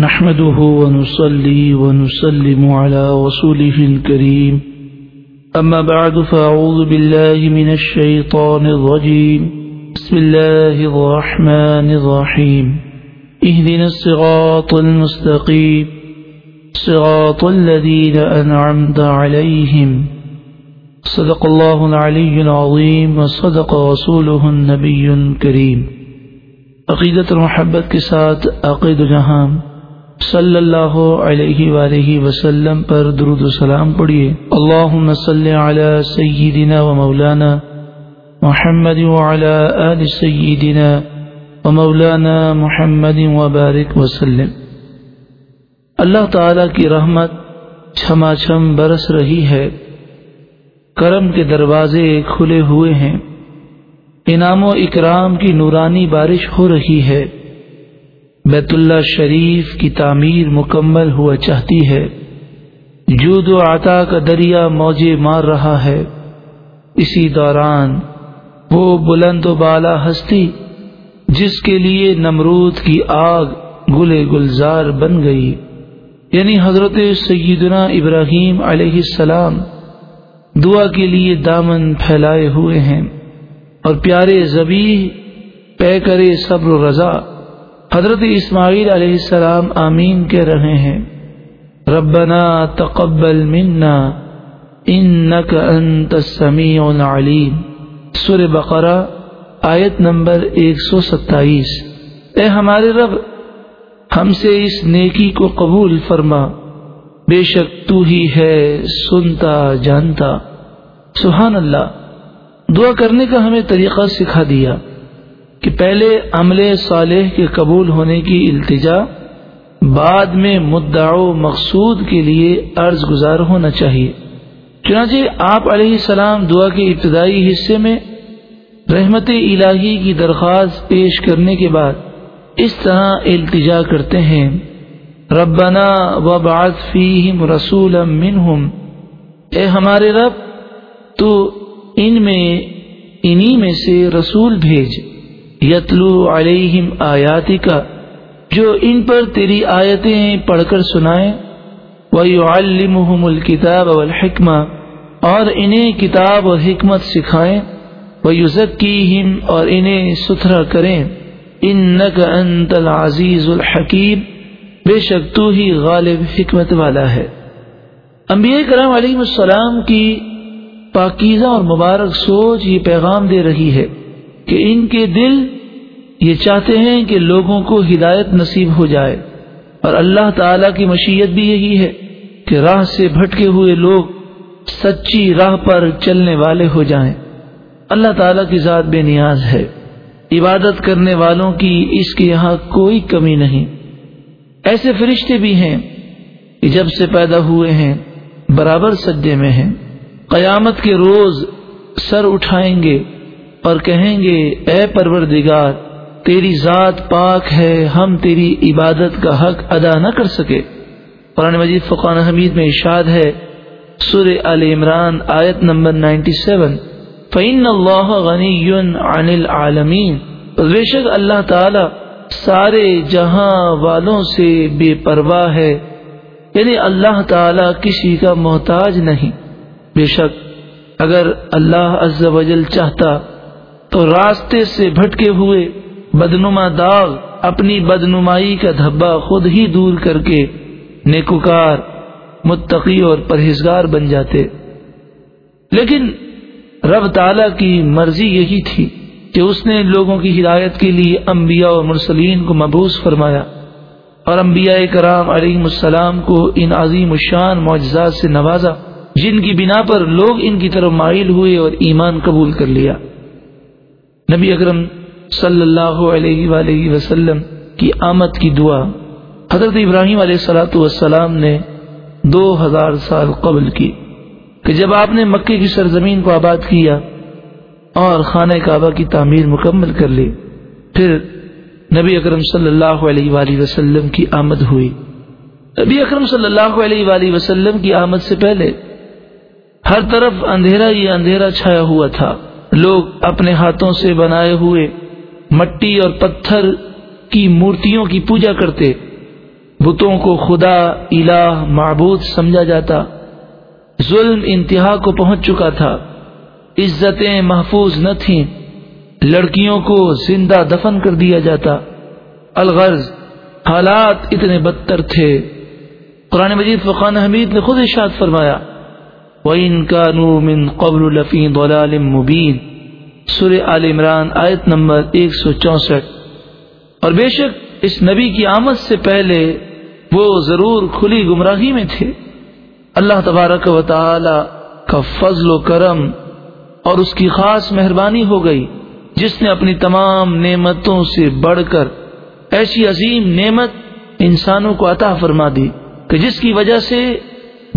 نحمده ونصلي ونسلم على رسوله الكريم. أما بعد، فأعوذ بالله من الشيطان الرجيم. بسم الله الرحمن الرحيم. اهدنا الصراط المستقيم. صراط الذين أنعمت عليهم. صدق الله العلي العظيم وصدق رسوله النبي الكريم. عقیدت اور محبت کے ساتھ عقید جہاں صلی اللہ علیہ وآلہ وسلم پر درود و سلام پڑھیے۔ اللہم صلی علی سیدنا و مولانا محمد وعلى آل سیدنا و مولانا محمد وبارک وسلم۔ اللہ تعالی کی رحمت چھما چھم برس رہی ہے۔ کرم کے دروازے کھلے ہوئے ہیں۔ انعام و اکرام کی نورانی بارش ہو رہی ہے۔ بیت اللہ شریف کی تعمیر مکمل ہوا چاہتی ہے۔ جود و عطا کا دریا موجے مار رہا ہے۔ اسی دوران وہ بلند و بالا ہستی، جس کے لیے نمرود کی آگ گلے گلزار بن گئی۔ یعنی حضرت سیدنا ابراہیم علیہ السلام دعا کے لیے دامن پھیلائے ہوئے ہیں۔ اور پیارے زبی پے کرے صبر و رضا حضرت اسماعیل علیہ السلام آمین کہہ رہے ہیں، ربنا تقبل منا انك انت السميع العليم سورہ بقرہ، آیت نمبر 127 اے ہمارے رب، ہم سے اس نیکی کو قبول فرما۔ بے شک تو ہی ہے سنتا جانتا۔ سبحان اللہ، دعا کرنے کا ہمیں طریقہ سکھا دیا۔ کہ پہلے عمل صالح کے قبول ہونے کی التجا، بعد میں مدعا و مقصود کے لیے عرض گزار ہونا چاہیے۔ چنانچہ آپ علیہ السلام دعا کے ابتدائی حصے میں رحمت الہی کی درخواست پیش کرنے کے بعد اس طرح التجا کرتے ہیں۔ ربنا وبعث فیہم رسولا منہم۔ اے ہمارے رب، تو ان میں، انہی میں سے رسول بھیج۔ یتلو علیہم آیاتی کا جو ان پر تیری آیتیں پڑھ کر سنائیں وَيُعَلِّمُهُمُ الْكِتَابَ وَالْحِكْمَةِ اور انہیں کتاب اور حکمت سکھائیں وَيُزَكِّيهِمْ اور انہیں ستھرا کریں اِنَّكَ أَنْتَ الْعَزِيزُ الْحَكِيمُ بے شک تو ہی غالب حکمت والا ہے۔ انبیاء کرام علیہ السلام کی پاکیزہ اور مبارک سوچ یہ پیغام دے رہی ہے۔ کہ ان کے دل یہ چاہتے ہیں کہ لوگوں کو ہدایت نصیب ہو جائے۔ اور اللہ تعالی کی مشیت بھی یہی ہے کہ راہ سے بھٹکے ہوئے لوگ سچی راہ پر چلنے والے ہو جائیں۔ اللہ تعالی کی ذات بے نیاز ہے۔ عبادت کرنے والوں کی اس کے یہاں کوئی کمی نہیں۔ ایسے فرشتے بھی ہیں کہ جب سے پیدا ہوئے ہیں، برابر سجدے میں ہیں۔ قیامت کے روز سر اٹھائیں گے۔ اور کہیں گے، اے پروردگار، تیری ذات پاک ہے، ہم تیری عبادت کا حق ادا نہ کر سکے. قرآن مجید فقان حمید میں اشاد ہے سر عل عمران آیت نمبر نائنٹی سیون فعین اللہ غنی عن العالمین۔ بے شک اللہ تعالی سارے جہاں والوں سے بے پرواہ ہے یعنی اللہ تعالی کسی کا محتاج نہیں۔ بے شک اگر اللہ عز و جل چاہتا تو راستے سے بھٹکے ہوئے بدنما داغ اپنی بدنمائی کا دھبا خود ہی دور کر کے نیکوکار، متقی اور پرہیزگار بن جاتے۔ لیکن رب تعالی کی مرضی یہی تھی کہ اس نے لوگوں کی ہدایت کے لیے انبیاء اور مرسلین کو مبوس فرمایا اور انبیاء کرام علیہ السلام کو ان عظیم الشان معجزات سے نوازا، جن کی بنا پر لوگ ان کی طرف مائل ہوئے اور ایمان قبول کر لیا۔ نبی اکرم صلی اللہ علیہ وآلہ وسلم کی آمد کی دعا حضرت ابراہیم علیہ سلاۃ والسلام نے دو ہزار سال قبل کی کہ جب آپ نے مکے کی سرزمین کو آباد کیا اور خانہ کعبہ کی تعمیر مکمل کر لی، پھر نبی اکرم صلی اللہ علیہ وآلہ وسلم کی آمد ہوئی۔ نبی اکرم صلی اللہ علیہ وآلہ وسلم کی آمد سے پہلے ہر طرف اندھیرا یہ اندھیرا چھایا ہوا تھا۔ لوگ اپنے ہاتھوں سے بنائے ہوئے مٹی اور پتھر کی مورتیوں کی پوجا کرتے، بتوں کو خدا الہ معبود سمجھا جاتا، ظلم انتہا کو پہنچ چکا تھا، عزتیں محفوظ نہ تھیں، لڑکیوں کو زندہ دفن کر دیا جاتا۔ الغرض، حالات اتنے بدتر تھے۔ قرآن مجید فقان حمید نے خود ارشاد فرمایا وَإِن كَانُوا مِن قَبْلُ لَفِي ضَلَالٍ مُبِينٍ۔ سورہ آل عمران آیت نمبر 164 اور بے شک اس نبی کی آمد سے پہلے وہ ضرور کھلی گمراہی میں تھے۔ اللہ تبارک و تعالی کا فضل و کرم اور اس کی خاص مہربانی ہو گئی، جس نے اپنی تمام نعمتوں سے بڑھ کر ایسی عظیم نعمت انسانوں کو عطا فرما دی کہ جس کی وجہ سے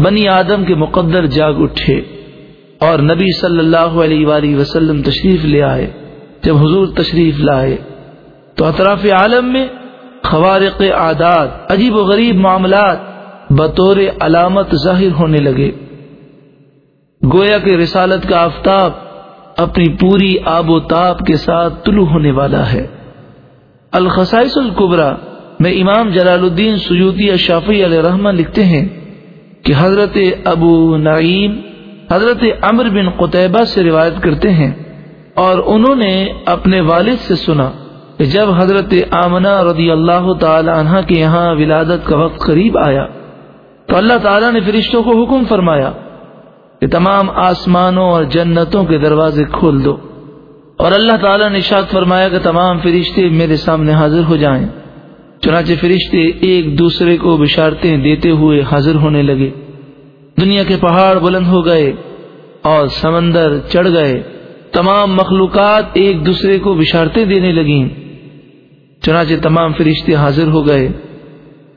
بنی آدم کے مقدر جاگ اٹھے اور نبی صلی اللہ علیہ وآلہ وسلم تشریف لے آئے۔ جب حضور تشریف لائے تو اطراف عالم میں خوارق عادات، عجیب و غریب معاملات بطور علامت ظاہر ہونے لگے۔ گویا کے رسالت کا آفتاب اپنی پوری آب و تاب کے ساتھ طلوع ہونے والا ہے۔ الخصائص القبرا میں امام جلال الدین سیوتی اشافی علیہ رحمٰ لکھتے ہیں کہ حضرت ابو نعیم، حضرت امر بن قطبہ سے روایت کرتے ہیں اور انہوں نے اپنے والد سے سنا کہ جب حضرت آمنہ رضی اللہ تعالی عنہ کے یہاں ولادت کا وقت قریب آیا تو اللہ تعالیٰ نے فرشتوں کو حکم فرمایا کہ تمام آسمانوں اور جنتوں کے دروازے کھول دو اور اللہ تعالیٰ نے شاد فرمایا کہ تمام فرشتے میرے سامنے حاضر ہو جائیں۔ چنانچہ فرشتے ایک دوسرے کو بشارتیں دیتے ہوئے حاضر ہونے لگے۔ دنیا کے پہاڑ بلند ہو گئے اور سمندر چڑھ گئے۔ تمام مخلوقات ایک دوسرے کو بشارتیں دینے لگیں۔ چنانچہ تمام فرشتے حاضر ہو گئے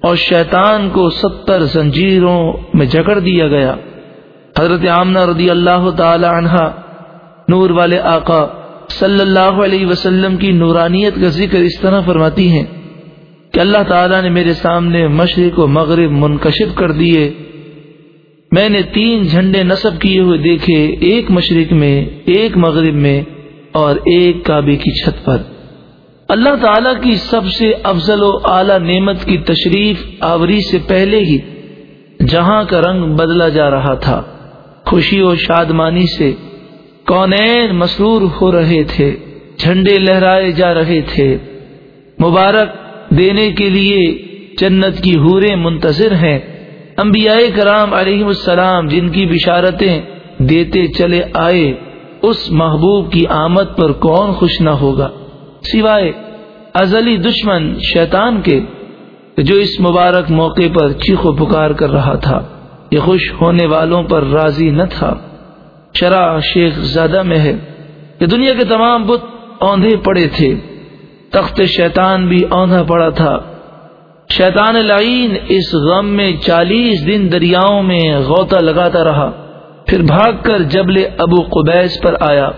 اور شیطان کو ستر زنجیروں میں جکڑ دیا گیا۔ حضرت آمنہ رضی اللہ تعالی عنہ، نور والے آقا صلی اللہ علیہ وسلم کی نورانیت کا ذکر اس طرح فرماتی ہیں۔ کہ اللہ تعالیٰ نے میرے سامنے مشرق و مغرب منکشف کر دیے۔ میں نے تین جھنڈے نصب کیے ہوئے دیکھے، ایک مشرق میں، ایک مغرب میں اور ایک کعبے کی چھت پر۔ اللہ تعالی کی سب سے افضل و اعلی نعمت کی تشریف آوری سے پہلے ہی جہاں کا رنگ بدلا جا رہا تھا۔ خوشی و شادمانی سے کونین مسرور ہو رہے تھے، جھنڈے لہرائے جا رہے تھے۔ مبارک دینے کے لیے جنت کی حوریں منتظر ہیں۔ انبیاء کرام علیہ السلام جن کی بشارتیں دیتے چلے آئے، اس محبوب کی آمد پر کون خوش نہ ہوگا؟ سوائے ازلی دشمن شیطان کے، جو اس مبارک موقع پر چیخ و پکار کر رہا تھا۔ یہ خوش ہونے والوں پر راضی نہ تھا۔ شرح شیخ زیادہ میں ہے۔ کہ دنیا کے تمام بت اوندھے پڑے تھے۔ تخت شیطان بھی اوندھا پڑا تھا۔ شیطان لعین اس غم میں چالیس دن دریاؤں میں غوطہ لگاتا رہا۔ پھر بھاگ کر جبل ابو قبیس پر آیا۔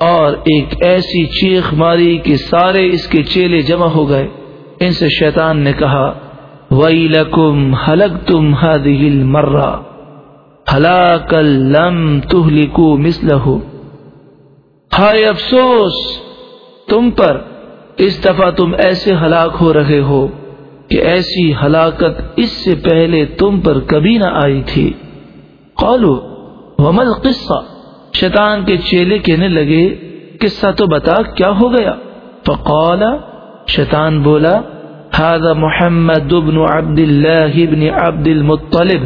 اور ایک ایسی چیخ ماری کہ سارے اس کے چیلے جمع ہو گئے۔ ان سے شیطان نے کہا وئی لکم حلق تم ہل مرہ ہلاک لم تہلکو مسل ہائے افسوس، تم پر اس دفعہ تم ایسے ہلاک ہو رہے ہو کہ ایسی ہلاکت اس سے پہلے تم پر کبھی نہ آئی تھی۔ قالو ومل قصہ شیطان کے چیلے کہنے لگے، قصہ تو بتا کیا ہو گیا؟ فقال، شیطان بولا، هذا محمد ابن عبد اللہ ابن عبد المطلب۔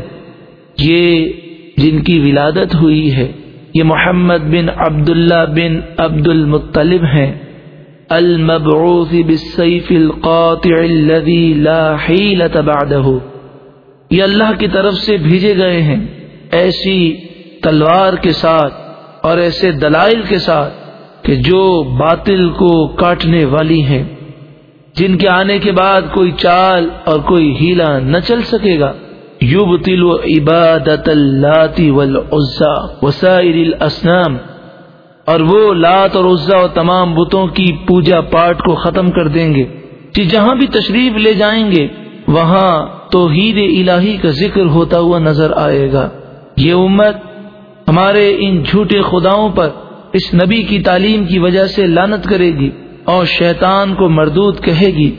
یہ جن کی ولادت ہوئی ہے، یہ محمد بن عبداللہ بن عبد المطلب ہیں۔ المبعوث بالسيف القاطع الذي لا حيلة بعده. یہ اللہ کی طرف سے بھیجے گئے ہیں ایسی تلوار کے ساتھ اور ایسے دلائل کے ساتھ کہ جو باطل کو کاٹنے والی ہیں، جن کے آنے کے بعد کوئی چال اور کوئی ہیلا نہ چل سکے گا۔ یوب تل و عبادت اللہ والعزا، وسائر الاسنام اور وہ لات اور عزا و تمام بتوں کی پوجا پاٹ کو ختم کر دیں گے کہ جہاں بھی تشریف لے جائیں گے، وہاں تو الہی کا ذکر ہوتا ہوا نظر آئے گا۔ یہ امت ہمارے ان جھوٹے خداؤں پر اس نبی کی تعلیم کی وجہ سے لانت کرے گی اور شیطان کو مردود کہے گی۔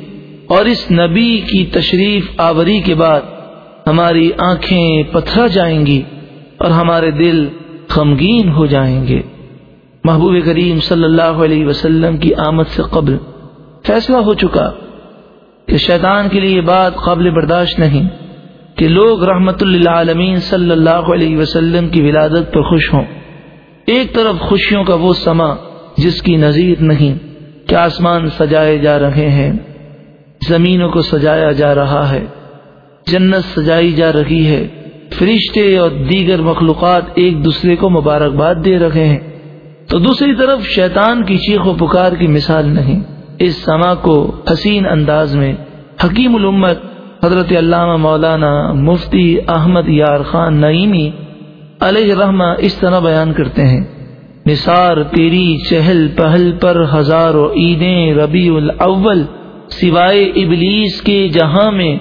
اور اس نبی کی تشریف آوری کے بعد ہماری آنکھیں پتھرا جائیں گی اور ہمارے دل غمگین ہو جائیں گے۔ محبوب کریم صلی اللہ علیہ وسلم کی آمد سے قبل فیصلہ ہو چکا کہ شیطان کے لیے یہ بات قابل برداشت نہیں کہ لوگ رحمت اللہ عالمین صلی اللہ علیہ وسلم کی ولادت پر خوش ہوں۔ ایک طرف خوشیوں کا وہ سما جس کی نظیر نہیں کہ آسمان سجائے جا رہے ہیں، زمینوں کو سجایا جا رہا ہے، جنت سجائی جا رہی ہے، فرشتے اور دیگر مخلوقات ایک دوسرے کو مبارکباد دے رہے ہیں۔ تو دوسری طرف شیطان کی چیخ و پکار کی مثال نہیں۔ اس سما کو حسین انداز میں حکیم الامت حضرت علامہ مولانا مفتی احمد یار خان نعیمی علیہ رحمہ اس طرح بیان کرتے ہیں۔ نثار، تیری چہل پہل پر ہزاروں عیدیں ربیع الاول، سوائے ابلیس کے جہاں میں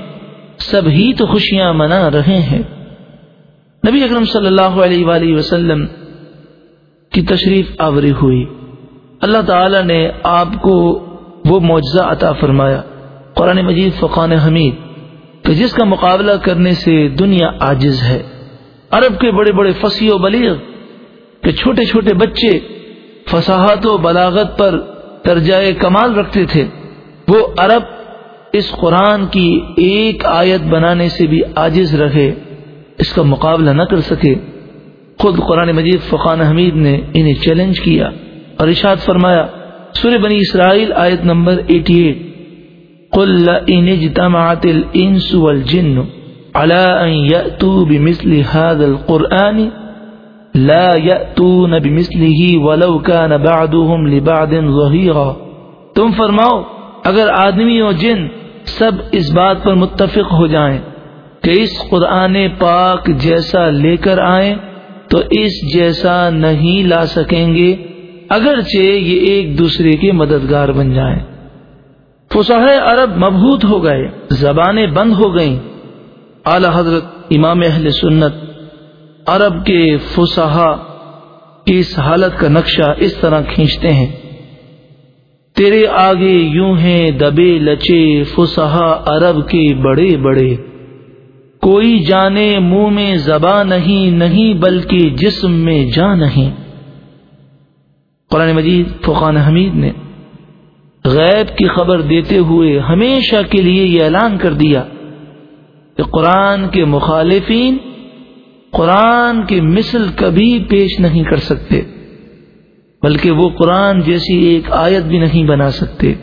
سب ہی تو خوشیاں منا رہے ہیں۔ نبی اکرم صلی اللہ علیہ وآلہ وسلم کی تشریف آوری ہوئی۔ اللہ تعالی نے آپ کو وہ معجزہ عطا فرمایا، قرآن مجید فقان حمید، کہ جس کا مقابلہ کرنے سے دنیا عاجز ہے۔ عرب کے بڑے بڑے فصیح و بلیغ، کہ چھوٹے چھوٹے بچے فصاحت و بلاغت پر درجۂ کمال رکھتے تھے۔ وہ عرب اس قرآن کی ایک آیت بنانے سے بھی عاجز رہے، اس کا مقابلہ نہ کر سکے۔ خود قرآن مجید فقان حمید نے انہیں چیلنج کیا اور ارشاد فرمایا، سورہ بنی اسرائیل آیت نمبر 88 قل لئن اجتمعت الانس والجن على ان يأتوا بمثل هذا القرآن لا يأتون بمثله ولو كان بعضهم لبعض ظهيرا تم فرماؤ، اگر آدمی اور جن سب اس بات پر متفق ہو جائیں کہ اس قرآن پاک جیسا لے کر آئیں تو اس جیسا نہیں لا سکیں گے، اگرچہ یہ ایک دوسرے کے مددگار بن جائیں۔ فسح عرب مبہوت ہو گئے، زبانیں بند ہو گئیں۔ اعلی حضرت امام اہل سنت عرب کے فسحا کی اس حالت کا نقشہ اس طرح کھینچتے ہیں۔ تیرے آگے یوں ہیں دبے لچے فسحا عرب کے بڑے بڑے۔ کوئی جانے منہ میں زباں نہیں نہیں بلکہ جسم میں جا نہیں۔ قرآن مجید فقان حمید نے غیب کی خبر دیتے ہوئے ہمیشہ کے لیے یہ اعلان کر دیا کہ قرآن کے مخالفین قرآن کی مثل کبھی پیش نہیں کر سکتے، بلکہ وہ قرآن جیسی ایک آیت بھی نہیں بنا سکتے۔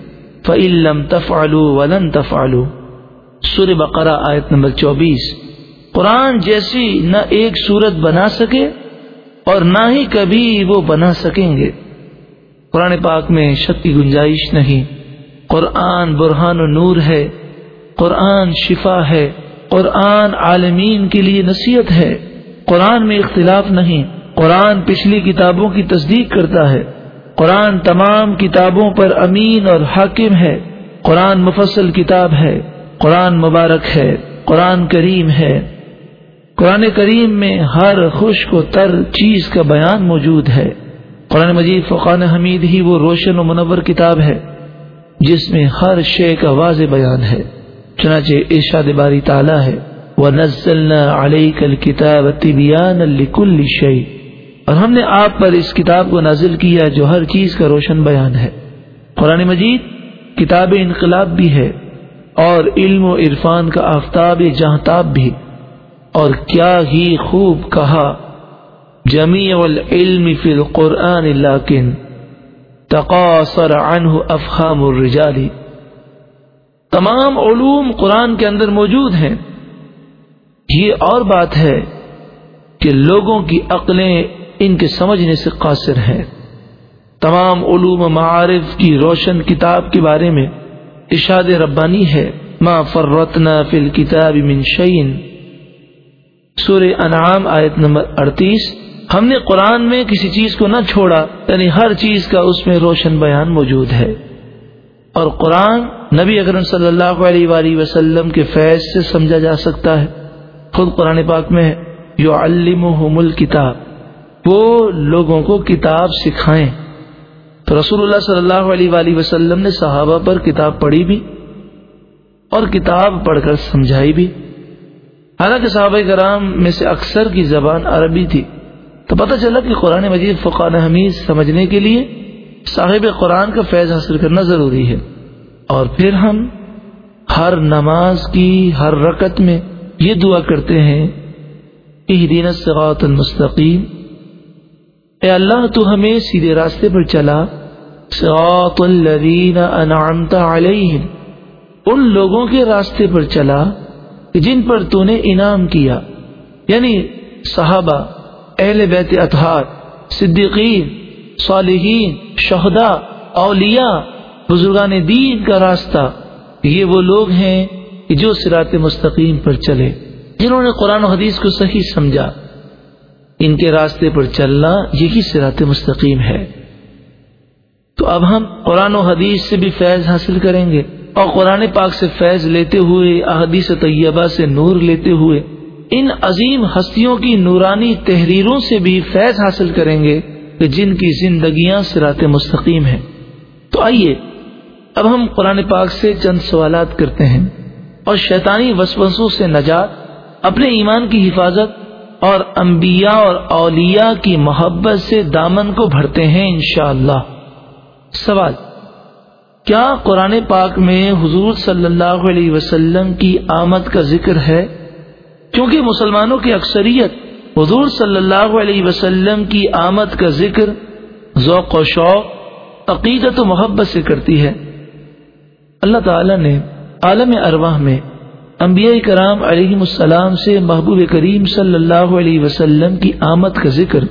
فعلم تفعلو ولن تفعلو سور بقرہ آیت نمبر چوبیس۔ قرآن جیسی نہ ایک صورت بنا سکے اور نہ ہی کبھی وہ بنا سکیں گے۔ قرآن پاک میں شک کی گنجائش نہیں۔ قرآن برہان و نور ہے۔ قرآن شفا ہے۔ قرآن عالمین کے لیے نصیحت ہے۔ قرآن میں اختلاف نہیں۔ قرآن پچھلی کتابوں کی تصدیق کرتا ہے۔ قرآن تمام کتابوں پر امین اور حاکم ہے۔ قرآن مفصل کتاب ہے۔ قرآن مبارک ہے، قرآن کریم ہے۔ قرآن کریم میں ہر خوش و تر چیز کا بیان موجود ہے۔ قرآن مجید فقان حمید ہی وہ روشن و منور کتاب ہے، جس میں ہر شے کا واضح بیان ہے۔ چنانچہ ارشاد باری تعالیٰ ہے وہ نزل علیہ کل کتاب طبیان الکل شعی اور ہم نے آپ پر اس کتاب کو نازل کیا جو ہر چیز کا روشن بیان ہے۔ قرآن مجید کتاب انقلاب بھی ہے۔ اور علم و عرفان کا آفتاب جہتاب بھی اور کیا ہی خوب کہا، جمیع العلم فی القرآن لیکن تقاصر عنہ افخام الرجال۔ تمام علوم قرآن کے اندر موجود ہیں۔ یہ اور بات ہے کہ لوگوں کی عقلیں ان کے سمجھنے سے قاصر ہیں۔ تمام علوم معارف کی روشن کتاب کے بارے میں اشاد ربانی ہے، ما فرتنا فی الکتاب من شعین سور انعام آیت نمبر اڑتیس، ہم نے قرآن میں کسی چیز کو نہ چھوڑا یعنی ہر چیز کا اس میں روشن بیان موجود ہے۔ اور قرآن نبی اکرم صلی اللہ علیہ وآلہ وسلم کے فیض سے سمجھا جا سکتا ہے۔ خود قرآن پاک میں یو علم کتاب وہ لوگوں کو کتاب سکھائیں۔ تو رسول اللہ صلی اللہ علیہ وآلہ وسلم نے صحابہ پر کتاب پڑھی بھی اور کتاب پڑھ کر سمجھائی بھی۔ حالانکہ صحابہ کرام میں سے اکثر کی زبان عربی تھی۔ تو پتہ چلا کہ قرآن مجید فقان حمید سمجھنے کے لیے صاحب قرآن کا فیض حاصل کرنا ضروری ہے۔ اور پھر ہم ہر نماز کی ہر رکت میں یہ دعا کرتے ہیں کہ دین المستقیم۔ اے اللہ تو ہمیں سیدھے راستے پر چلا۔ صراط الذین انعمت علیہم۔ ان لوگوں کے راستے پر چلا جن پر تو نے انعام کیا۔ یعنی صحابہ، اہل بیت اطہار، صدیقین، صالحین، شہداء، اولیاء، بزرگان دین کا راستہ۔ یہ وہ لوگ ہیں جو سرات مستقیم پر چلے، جنہوں نے قرآن و حدیث کو صحیح سمجھا۔ ان کے راستے پر چلنا یہی سرات مستقیم ہے۔ تو اب ہم قرآن و حدیث سے بھی فیض حاصل کریں گے اور قرآن پاک سے فیض لیتے ہوئے، احادیث طیبہ سے نور لیتے ہوئے، ان عظیم ہستیوں کی نورانی تحریروں سے بھی فیض حاصل کریں گے کہ جن کی زندگیاں سرات مستقیم ہیں۔ تو آئیے، اب ہم قرآن پاک سے چند سوالات کرتے ہیں اور شیطانی وسوسوں سے نجات، اپنے ایمان کی حفاظت اور انبیاء اور اولیاء کی محبت سے دامن کو بھرتے ہیں انشاءاللہ۔ سوال، کیا قرآن پاک میں حضور صلی اللہ علیہ وسلم کی آمد کا ذکر ہے؟ کیونکہ مسلمانوں کی اکثریت حضور صلی اللہ علیہ وسلم کی آمد کا ذکر ذوق و شوق، عقیدت و محبت سے کرتی ہے۔ اللہ تعالی نے عالم ارواح میں انبیاء کرام علیہ السلام سے محبوب کریم صلی اللہ علیہ وسلم کی آمد کا ذکر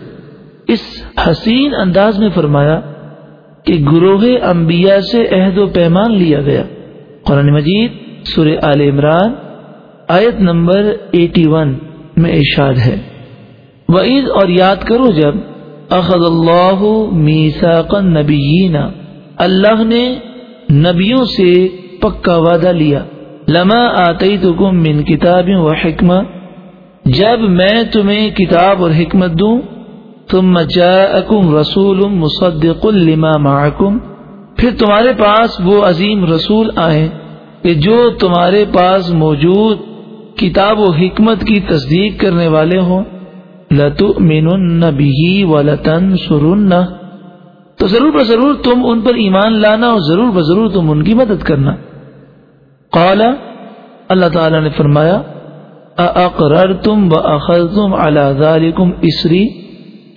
اس حسین انداز میں فرمایا کہ گروہ انبیاء سے عہد و پیمان لیا گیا۔ قرآن مجید، سورہ آل عمران، آیت نمبر ایٹی ون میں ارشاد ہے۔ وعید، اور یاد کرو جب اخذ اللہ میساق نبیین اللہ نے نبیوں سے پکا وعدہ لیا۔ لما آتی من کتاب و حکمت جب میں تمہیں کتاب اور حکمت دوں ثم جاءكم رسول مصدق لما معكم پھر تمہارے پاس وہ عظیم رسول آئے کہ جو تمہارے پاس موجود کتاب و حکمت کی تصدیق کرنے والے ہوں۔ لتؤمنن به ولتنصرن۔ تو ضرور بضرور تم ان پر ایمان لانا اور ضرور بضرور تم ان کی مدد کرنا۔ قال، اللہ تعالی نے فرمایا اقررتم واخذتم على ذلكم اسری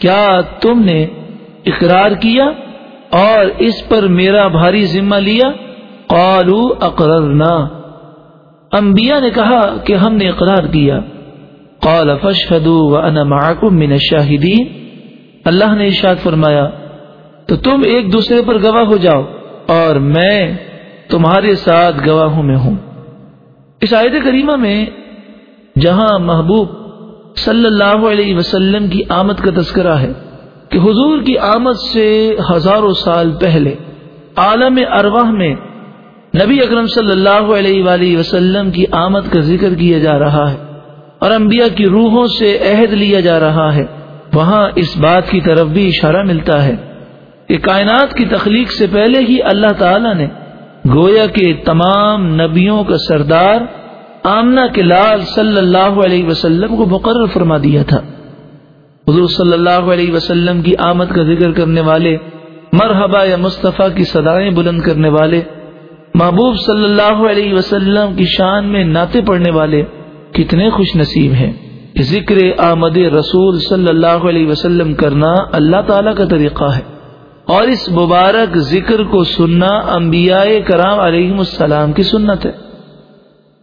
کیا تم نے اقرار کیا اور اس پر میرا بھاری ذمہ لیا؟ قالو، اقررنا۔ انبیاء نے کہا کہ ہم نے اقرار کیا۔ قال فاشهدوا وانا معكم من الشاهدين اللہ نے ارشاد فرمایا، تو تم ایک دوسرے پر گواہ ہو جاؤ اور میں تمہارے ساتھ گواہوں میں ہوں۔ اس آیت کریمہ میں جہاں محبوب صلی اللہ علیہ وسلم کی آمد کا تذکرہ ہے کہ حضور کی آمد سے ہزاروں سال پہلے عالم ارواح میں نبی اکرم صلی اللہ علیہ وآلہ وسلم کی آمد کا ذکر کیا جا رہا ہے اور انبیاء کی روحوں سے عہد لیا جا رہا ہے وہاں اس بات کی طرف بھی اشارہ ملتا ہے کہ کائنات کی تخلیق سے پہلے ہی اللہ تعالی نے گویا کے تمام نبیوں کا سردار آمنا کے لال صلی اللہ علیہ وسلم کو مقرر فرما دیا تھا۔ حضور صلی اللہ علیہ وسلم کی آمد کا ذکر کرنے والے، مرحبا یا مصطفیٰ کی صدایں بلند کرنے والے، محبوب صلی اللہ علیہ وسلم کی شان میں ناطے پڑھنے والے کتنے خوش نصیب ہیں۔ ذکر آمد رسول صلی اللہ علیہ وسلم کرنا اللہ تعالی کا طریقہ ہے۔ اور اس مبارک ذکر کو سننا انبیاء کرام علیہ السلام کی سنت ہے۔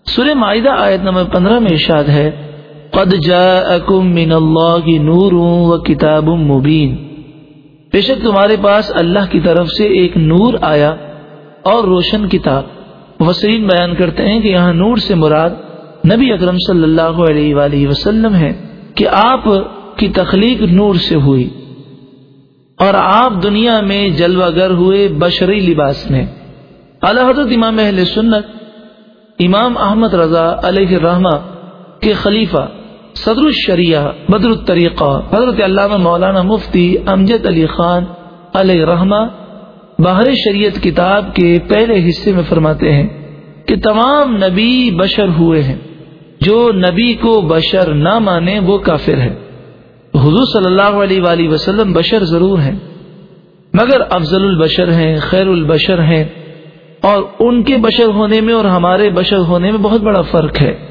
سورہ معاہدہ آیت نمبر پندرہ میں ارشاد ہے، قد جاءکم من اللہ نور و کتاب مبین بے شک تمہارے پاس اللہ کی طرف سے ایک نور آیا اور روشن کتاب۔ وسیم بیان کرتے ہیں کہ یہاں نور سے مراد نبی اکرم صلی اللہ علیہ وآلہ وسلم ہے کہ آپ کی تخلیق نور سے ہوئی اور آپ دنیا میں جلوہ گر ہوئے بشری لباس میں۔ اللہ حضرت امام اہل سنت امام احمد رضا علیہ الرحمہ کے خلیفہ صدر الشریعہ بدر الطریقہ، حضرت علامہ مولانا مفتی امجد علی خان علیہ رحمہ باہر شریعت کتاب کے پہلے حصے میں فرماتے ہیں کہ تمام نبی بشر ہوئے ہیں۔ جو نبی کو بشر نہ مانے وہ کافر ہے حضور صلی اللہ علیہ وآلہ وسلم بشر ضرور ہیں۔ مگر افضل البشر ہیں، خیر البشر ہیں۔ اور ان کے بشر ہونے میں اور ہمارے بشر ہونے میں بہت بڑا فرق ہے۔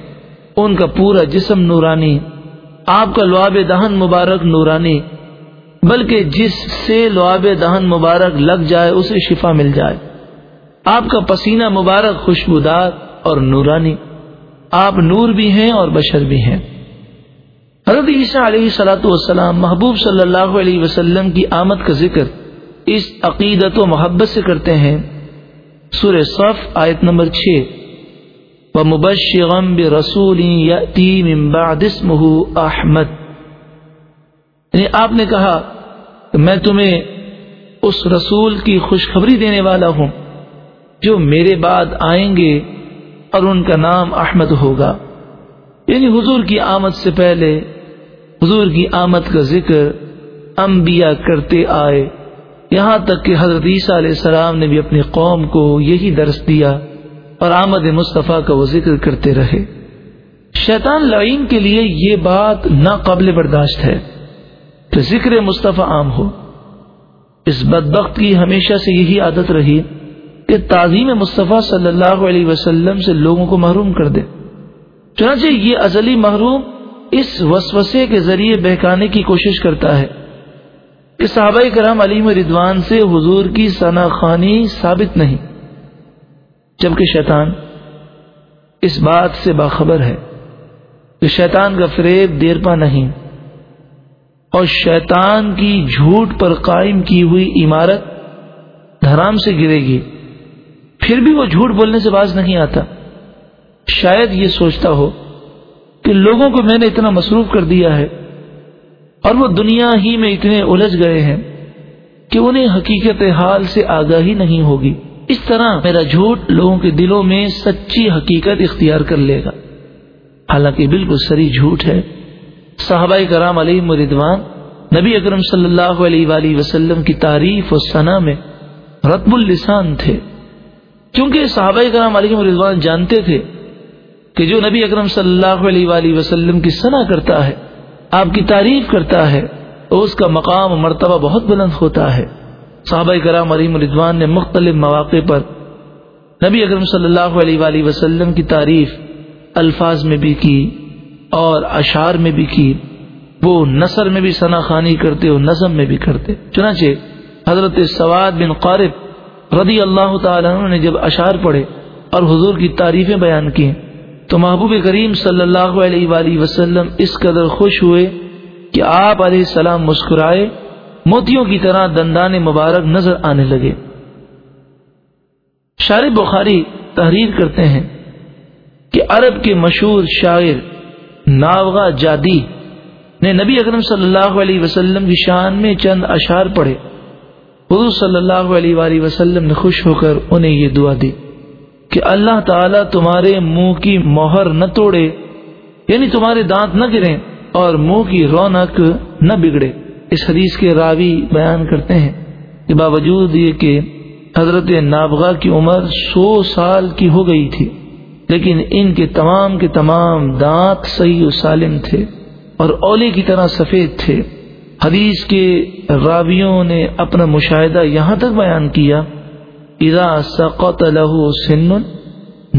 ان کا پورا جسم نورانی، آپ کا لعاب دہن مبارک نورانی، بلکہ جس سے لعاب دہن مبارک لگ جائے اسے شفا مل جائے۔ آپ کا پسینہ مبارک خوشبودار اور نورانی، آپ نور بھی ہیں اور بشر بھی ہیں۔ حضرت عیسیٰ علیہ سلاۃ والسلام محبوب صلی اللہ علیہ وسلم کی آمد کا ذکر اس عقیدت و محبت سے کرتے ہیں۔ سور صف آیت نمبر چھ۔ و مبشغم برسول یأتی من بعد اسمه احمد یعنی آپ نے کہا کہ میں تمہیں اس رسول کی خوشخبری دینے والا ہوں جو میرے بعد آئیں گے اور ان کا نام احمد ہوگا۔ یعنی حضور کی آمد سے پہلے حضور کی آمد کا ذکر انبیاء کرتے آئے۔ یہاں تک کہ حضرت عیسیٰ علیہ السلام نے بھی اپنی قوم کو یہی درس دیا اور آمد مصطفیٰ کا وہ ذکر کرتے رہے۔ شیطان لعین کے لیے یہ بات ناقابل برداشت ہے کہ ذکر مصطفیٰ عام ہو۔ اس بدبخت کی ہمیشہ سے یہی عادت رہی کہ تعظیم مصطفیٰ صلی اللہ علیہ وسلم سے لوگوں کو محروم کر دے۔ چنانچہ یہ ازلی محروم اس وسوسے کے ذریعے بہکانے کی کوشش کرتا ہے۔ کہ صحابہ کرام علیم ردوان سے حضور کی ثنا خانی ثابت نہیں، جبکہ شیطان اس بات سے باخبر ہے کہ شیطان کا فریب دیر پا نہیں اور شیطان کی جھوٹ پر قائم کی ہوئی عمارت دھرام سے گرے گی۔ پھر بھی وہ جھوٹ بولنے سے باز نہیں آتا۔ شاید یہ سوچتا ہو کہ لوگوں کو میں نے اتنا مصروف کر دیا ہے اور وہ دنیا ہی میں اتنے الجھ گئے ہیں کہ انہیں حقیقت حال سے آگاہی نہیں ہوگی۔ اس طرح میرا جھوٹ لوگوں کے دلوں میں سچی حقیقت اختیار کر لے گا۔ حالانکہ بالکل سری جھوٹ ہے۔ صحابہ کرام علیہ مردوان نبی اکرم صلی اللہ علیہ وآلہ وسلم کی تعریف و ثنا میں رتب السان تھے۔ کیونکہ صحابہ کرام علیہ مردوان جانتے تھے کہ جو نبی اکرم صلی اللہ علیہ وآلہ وسلم کی ثنا کرتا ہے آپ کی تعریف کرتا ہے تو اس کا مقام و مرتبہ بہت بلند ہوتا ہے۔ صحابہ کرام علیم الردوان نے مختلف مواقع پر نبی اکرم صلی اللہ علیہ وآلہ وسلم کی تعریف الفاظ میں بھی کی اور اشعار میں بھی کی۔ وہ نثر میں بھی ثنا خانی کرتے اور نظم میں بھی کرتے۔ چنانچہ حضرت سواد بن قارب رضی اللہ تعالیٰ نے جب اشعار پڑھے اور حضور کی تعریفیں بیان کی تو محبوب کریم صلی اللہ علیہ وآلہ وسلم اس قدر خوش ہوئے کہ آپ علیہ السلام مسکرائے، موتیوں کی طرح دندان مبارک نظر آنے لگے۔ شار بخاری تحریر کرتے ہیں کہ عرب کے مشہور شاعر ناوغا جادی نے نبی اکرم صلی اللہ علیہ وسلم کی شان میں چند اشعار پڑھے۔ حضور صلی اللہ علیہ وآلہ وسلم نے خوش ہو کر انہیں یہ دعا دی۔ کہ اللہ تعالیٰ تمہارے منہ کی موہر نہ توڑے یعنی تمہارے دانت نہ گریں اور منہ کی رونق نہ بگڑے۔ اس حدیث کے راوی بیان کرتے ہیں کہ باوجود یہ کہ حضرت نابغا کی عمر سو سال کی ہو گئی تھی، لیکن ان کے تمام کے تمام دانت صحیح و سالم تھے اور اولے کی طرح سفید تھے۔ حدیث کے راویوں نے اپنا مشاہدہ یہاں تک بیان کیا اذا سقط له سن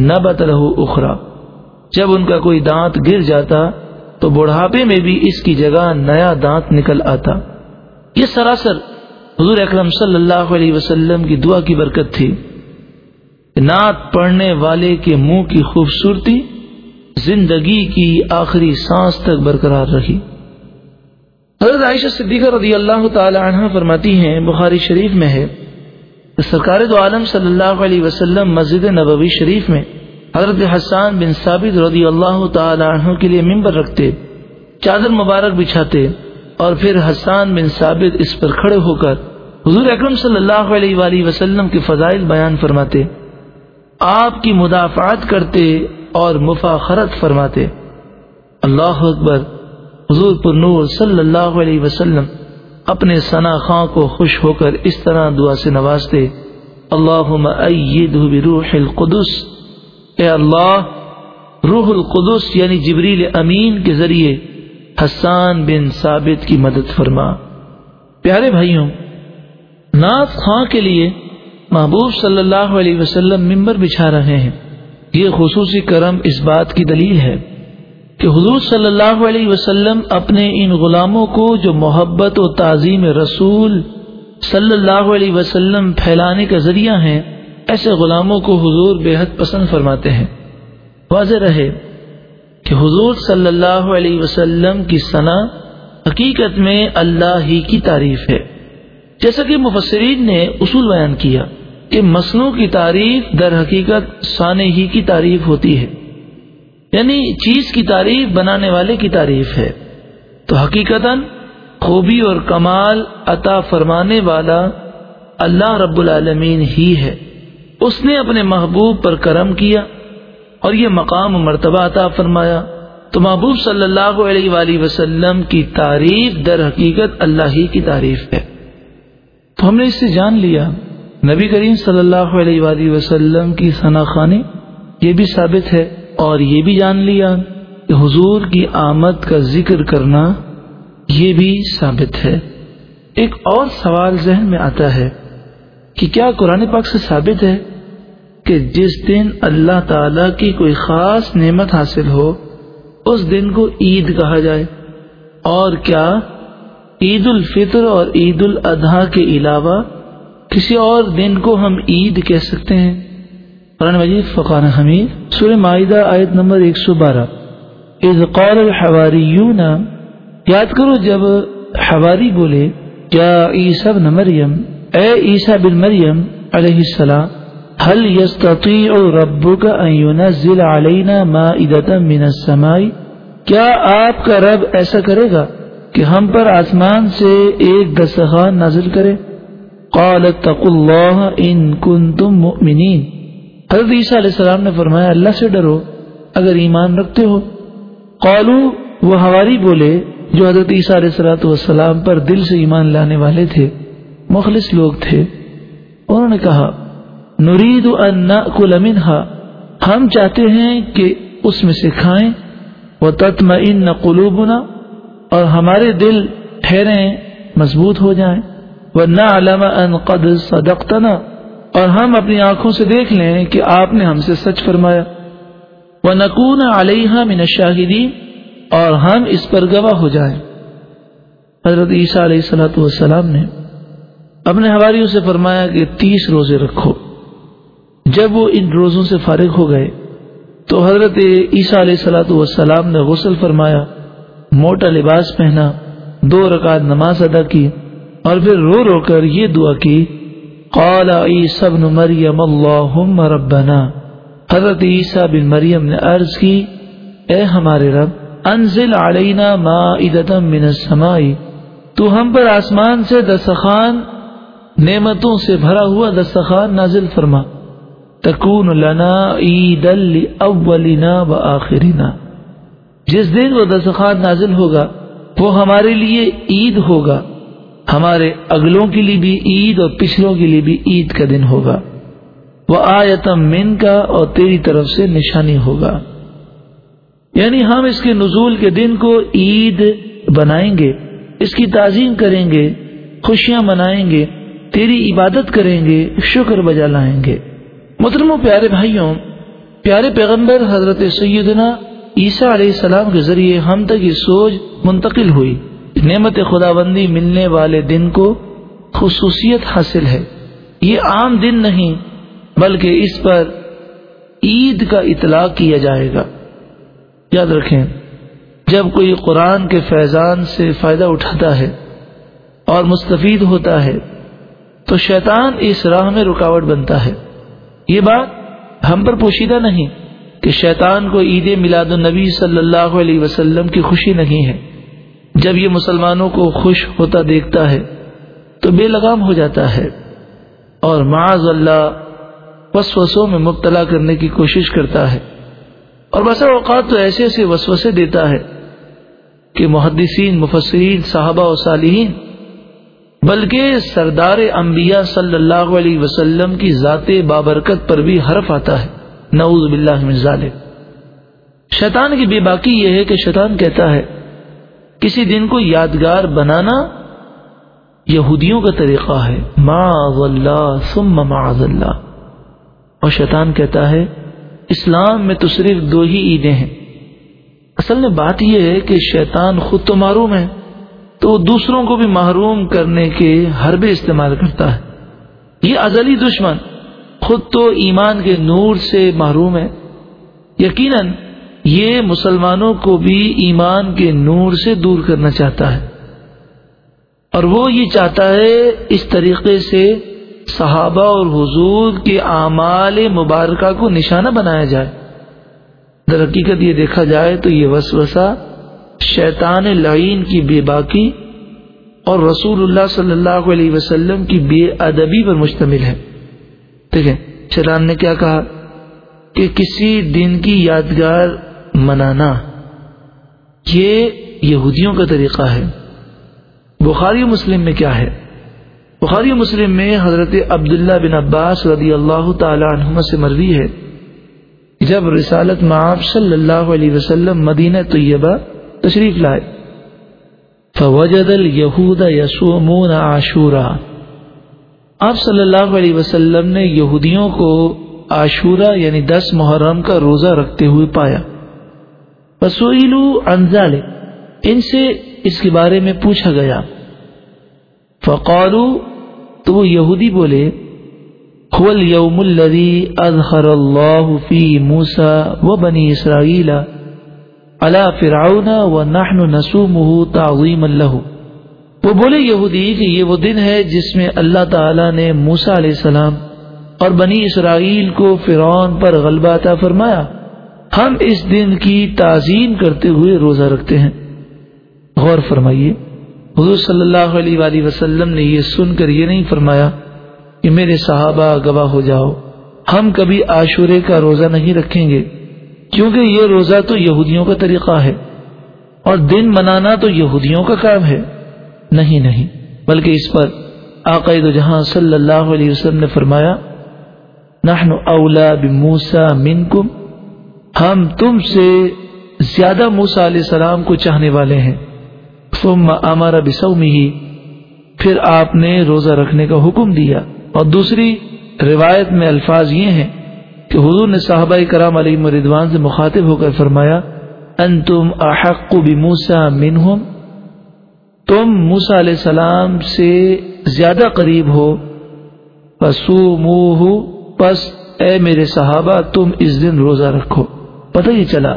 نبت له اخرى۔ جب ان کا کوئی دانت گر جاتا تو بڑھاپے میں بھی اس کی جگہ نیا دانت نکل آتا۔ یہ سراسر حضور اکرم صلی اللہ علیہ وسلم کی دعا کی برکت تھی۔ نعت پڑھنے والے کے منہ کی خوبصورتی زندگی کی آخری سانس تک برقرار رہی۔ حضرت عائشہ صدیقہ رضی اللہ تعالی عنہ فرماتی ہیں، بخاری شریف میں ہے۔ سرکار دو عالم صلی اللہ علیہ وسلم مسجد نبوی شریف میں حضرت حسان بن ثابت رضی اللہ تعالی عنہ کے لیے ممبر رکھتے، چادر مبارک بچھاتے اور پھر حسان بن ثابت اس پر کھڑے ہو کر حضور اکرم صلی اللہ علیہ وآلہ وسلم کے فضائل بیان فرماتے، آپ کی مدافعت کرتے اور مفاخرت فرماتے۔ اللہ اکبر، حضور پر نور صلی اللہ علیہ وسلم اپنے ثنا خاں کو خوش ہو کر اس طرح دعا سے نوازتے اللہ بروح القدس۔ اے اللہ، روح القدس یعنی جبریل امین کے ذریعے حسان بن ثابت کی مدد فرما۔ پیارے بھائیوں، ناف خاں کے لیے محبوب صلی اللہ علیہ وسلم ممبر بچھا رہے ہیں۔ یہ خصوصی کرم اس بات کی دلیل ہے۔ کہ حضور صلی اللہ علیہ وسلم اپنے ان غلاموں کو جو محبت و تعظیم رسول صلی اللہ علیہ وسلم پھیلانے کا ذریعہ ہیں، ایسے غلاموں کو حضور بے حد پسند فرماتے ہیں۔ واضح رہے کہ حضور صلی اللہ علیہ وسلم کی ثنا حقیقت میں اللہ ہی کی تعریف ہے۔ جیسا کہ مفسرین نے اصول بیان کیا کہ مسلوں کی تعریف در حقیقت سانے ہی کی تعریف ہوتی ہے۔ یعنی چیز کی تعریف، بنانے والے کی تعریف ہے۔ تو حقیقت خوبی اور کمال عطا فرمانے والا اللہ رب العالمین ہی ہے۔ اس نے اپنے محبوب پر کرم کیا اور یہ مقام و مرتبہ عطا فرمایا۔ تو محبوب صلی اللہ علیہ وآلہ وسلم کی تعریف در حقیقت اللہ ہی کی تعریف ہے۔ تو ہم نے اس سے جان لیا۔ نبی کریم صلی اللہ علیہ وآلہ وسلم کی ثنا خانی یہ بھی ثابت ہے۔ اور یہ بھی جان لیا کہ حضور کی آمد کا ذکر کرنا یہ بھی ثابت ہے۔ ایک اور سوال ذہن میں آتا ہے کہ کیا قرآن پاک سے ثابت ہے کہ جس دن اللہ تعالی کی کوئی خاص نعمت حاصل ہو، اس دن کو عید کہا جائے؟ اور کیا عید الفطر اور عید الاضحیٰ کے علاوہ کسی اور دن کو ہم عید کہہ سکتے ہیں؟ قرآن مجید، فقان حمید، سورہ معاہدہ آیت نمبر ایک سو بارہ۔ از قول الحواریون، یاد کرو جب حواری بولے کیا عیسی بن مریم، اے عیسیٰ بن مریم علیہ السلام، هل يستطيع ربك ان ينزل علينا مائدة من السماء؟ کیا آپ کا رب ایسا کرے گا کہ ہم پر آسمان سے ایک دستخوان نازل کرے؟ قال اتقوا الله ان كنتم مؤمنين حضرت عیسیٰ علیہ السلام نے فرمایا، اللہ سے ڈرو، اگر ایمان رکھتے ہو۔ قالو، وہ ہواری بولے جو حضرت عیسیٰ علیہ السلاۃ والسلام پر دل سے ایمان لانے والے تھے، مخلص لوگ تھے۔ انہوں نے کہا، نرید ان ناکل منها ہم چاہتے ہیں کہ اس میں سے کھائیں۔ وہ تطمئن قلوبنا، اور ہمارے دل ٹھہرے مضبوط ہو جائیں۔ وہ نہ علامہ ان قد صدقتنا اور ہم اپنی آنکھوں سے دیکھ لیں کہ آپ نے ہم سے سچ فرمایا۔ وہ نقون علیہ من شاہدین اور ہم اس پر گواہ ہو جائیں۔ حضرت عیسیٰ علیہ السلاۃ والسلام نے اپنے حواریوں سے فرمایا کہ تیس روزے رکھو۔ جب وہ ان روزوں سے فارغ ہو گئے، تو حضرت عیسیٰ علیہ السلاۃ والسلام نے غسل فرمایا، موٹا لباس پہنا، دو رکعت نماز ادا کی، اور پھر رو رو کر یہ دعا کی قال عیسی بن مریم، اللہم ربنا. حضرت عیسیٰ بن مریم نے عرض کی، اے ہمارے رب، انزل علینا مائدتا من السماء۔ تو ہم پر آسمان سے دستخان نعمتوں سے بھرا ہوا دستخان نازل فرما۔ تکون لنا عید اولنا و آخرنا جس دن وہ دستخان نازل ہوگا، وہ ہمارے لیے عید ہوگا۔ ہمارے اگلوں کے لیے بھی عید اور پچھلوں کے لیے بھی عید کا دن ہوگا۔ وہ آیتم من کا اور تیری طرف سے نشانی ہوگا۔ یعنی ہم اس کے نزول کے دن کو عید بنائیں گے، اس کی تعظیم کریں گے، خوشیاں منائیں گے، تیری عبادت کریں گے، شکر بجا لائیں گے۔ محترم پیارے بھائیوں، پیارے پیغمبر حضرت سیدنا عیسیٰ علیہ السلام کے ذریعے ہم تک یہ سوچ منتقل ہوئی۔ نعمت خدا بندی ملنے والے دن کو خصوصیت حاصل ہے۔ یہ عام دن نہیں، بلکہ اس پر عید کا اطلاق کیا جائے گا۔ یاد رکھیں، جب کوئی قرآن کے فیضان سے فائدہ اٹھاتا ہے اور مستفید ہوتا ہے، تو شیطان اس راہ میں رکاوٹ بنتا ہے۔ یہ بات ہم پر پوشیدہ نہیں کہ شیطان کو عید میلاد النبی صلی اللہ علیہ وسلم کی خوشی نہیں ہے۔ جب یہ مسلمانوں کو خوش ہوتا دیکھتا ہے تو بے لگام ہو جاتا ہے اور معاذ اللہ وسوسوں میں مبتلا کرنے کی کوشش کرتا ہے اور بسا اوقات تو ایسے ایسے وسوسے دیتا ہے کہ محدثین، مفسرین، صحابہ و صالحین، بلکہ سردار انبیاء صلی اللہ علیہ وسلم کی ذات بابرکت پر بھی حرف آتا ہے۔ نعوذ باللہ من ذالک۔ شیطان کی بے باقی یہ ہے کہ شیطان کہتا ہے کسی دن کو یادگار بنانا یہودیوں کا طریقہ ہے۔ معاذ اللہ ثم معاذ اللہ اور شیطان کہتا ہے، اسلام میں تو صرف دو ہی عیدیں ہیں۔ اصل میں بات یہ ہے کہ شیطان خود تو معروم ہے، تو دوسروں کو بھی محروم کرنے کے حربے استعمال کرتا ہے۔ یہ ازلی دشمن خود تو ایمان کے نور سے محروم ہے۔ یقیناً یہ مسلمانوں کو بھی ایمان کے نور سے دور کرنا چاہتا ہے۔ اور وہ یہ چاہتا ہے اس طریقے سے صحابہ اور حضور کے اعمال مبارکہ کو نشانہ بنایا جائے۔ در حقیقت یہ دیکھا جائے تو یہ وسوسہ شیطان لعین کی بے باکی اور رسول اللہ صلی اللہ علیہ وسلم کی بے ادبی پر مشتمل ہے۔ ٹھیک ہے شیطان نے کیا کہا کہ کسی دن کی یادگار منانا۔ یہ یہودیوں کا طریقہ ہے۔ بخاری مسلم میں کیا ہے؟ بخاری مسلم میں حضرت عبداللہ بن عباس رضی اللہ تعالی عنہما سے مروی ہے۔ جب رسالت معاف صلی اللہ علیہ وسلم مدینہ طیبہ تشریف لائے۔ فوجد الیہود یسومون عاشورا۔ آپ صلی اللہ علیہ وسلم نے یہودیوں کو عاشورہ یعنی دس محرم کا روزہ رکھتے ہوئے پایا۔ وسوئلو انزال ان سے اس کے بارے میں پوچھا گیا۔ فقالو تو وہ یہودی بولے، هو اليوم الذي أظهر الله فيه موسى وبني إسرائيل على فرعون ونحن نسومه تعظيما له. وہ بولے یہودی، کہ یہ وہ دن ہے جس میں اللہ تعالی نے موسا علیہ السلام اور بنی اسرائیل کو فرعون پر غلبہ عطا فرمایا۔ ہم اس دن کی تعظیم کرتے ہوئے روزہ رکھتے ہیں۔ غور فرمائیے۔ حضور صلی اللہ علیہ وآلہ وسلم نے یہ سن کر یہ نہیں فرمایا کہ میرے صحابہ گواہ ہو جاؤ۔ ہم کبھی عاشورے کا روزہ نہیں رکھیں گے، کیونکہ یہ روزہ تو یہودیوں کا طریقہ ہے اور دن منانا تو یہودیوں کا کام ہے۔ نہیں نہیں، بلکہ اس پر عقائد جہاں صلی اللہ علیہ وسلم نے فرمایا، نحن اولا بموسا منکم ہم تم سے زیادہ موسا علیہ السلام کو چاہنے والے ہیں۔ ثم امر بصومه پھر آپ نے روزہ رکھنے کا حکم دیا۔ اور دوسری روایت میں الفاظ یہ ہیں کہ حضور نے صحابہ کرام علیہ مردوان سے مخاطب ہو کر فرمایا، انتم احق بموسا منہم۔ تم موسا علیہ السلام سے زیادہ قریب ہو۔ پسو پس اے میرے صحابہ، تم اس دن روزہ رکھو۔ پتہ ہی چلا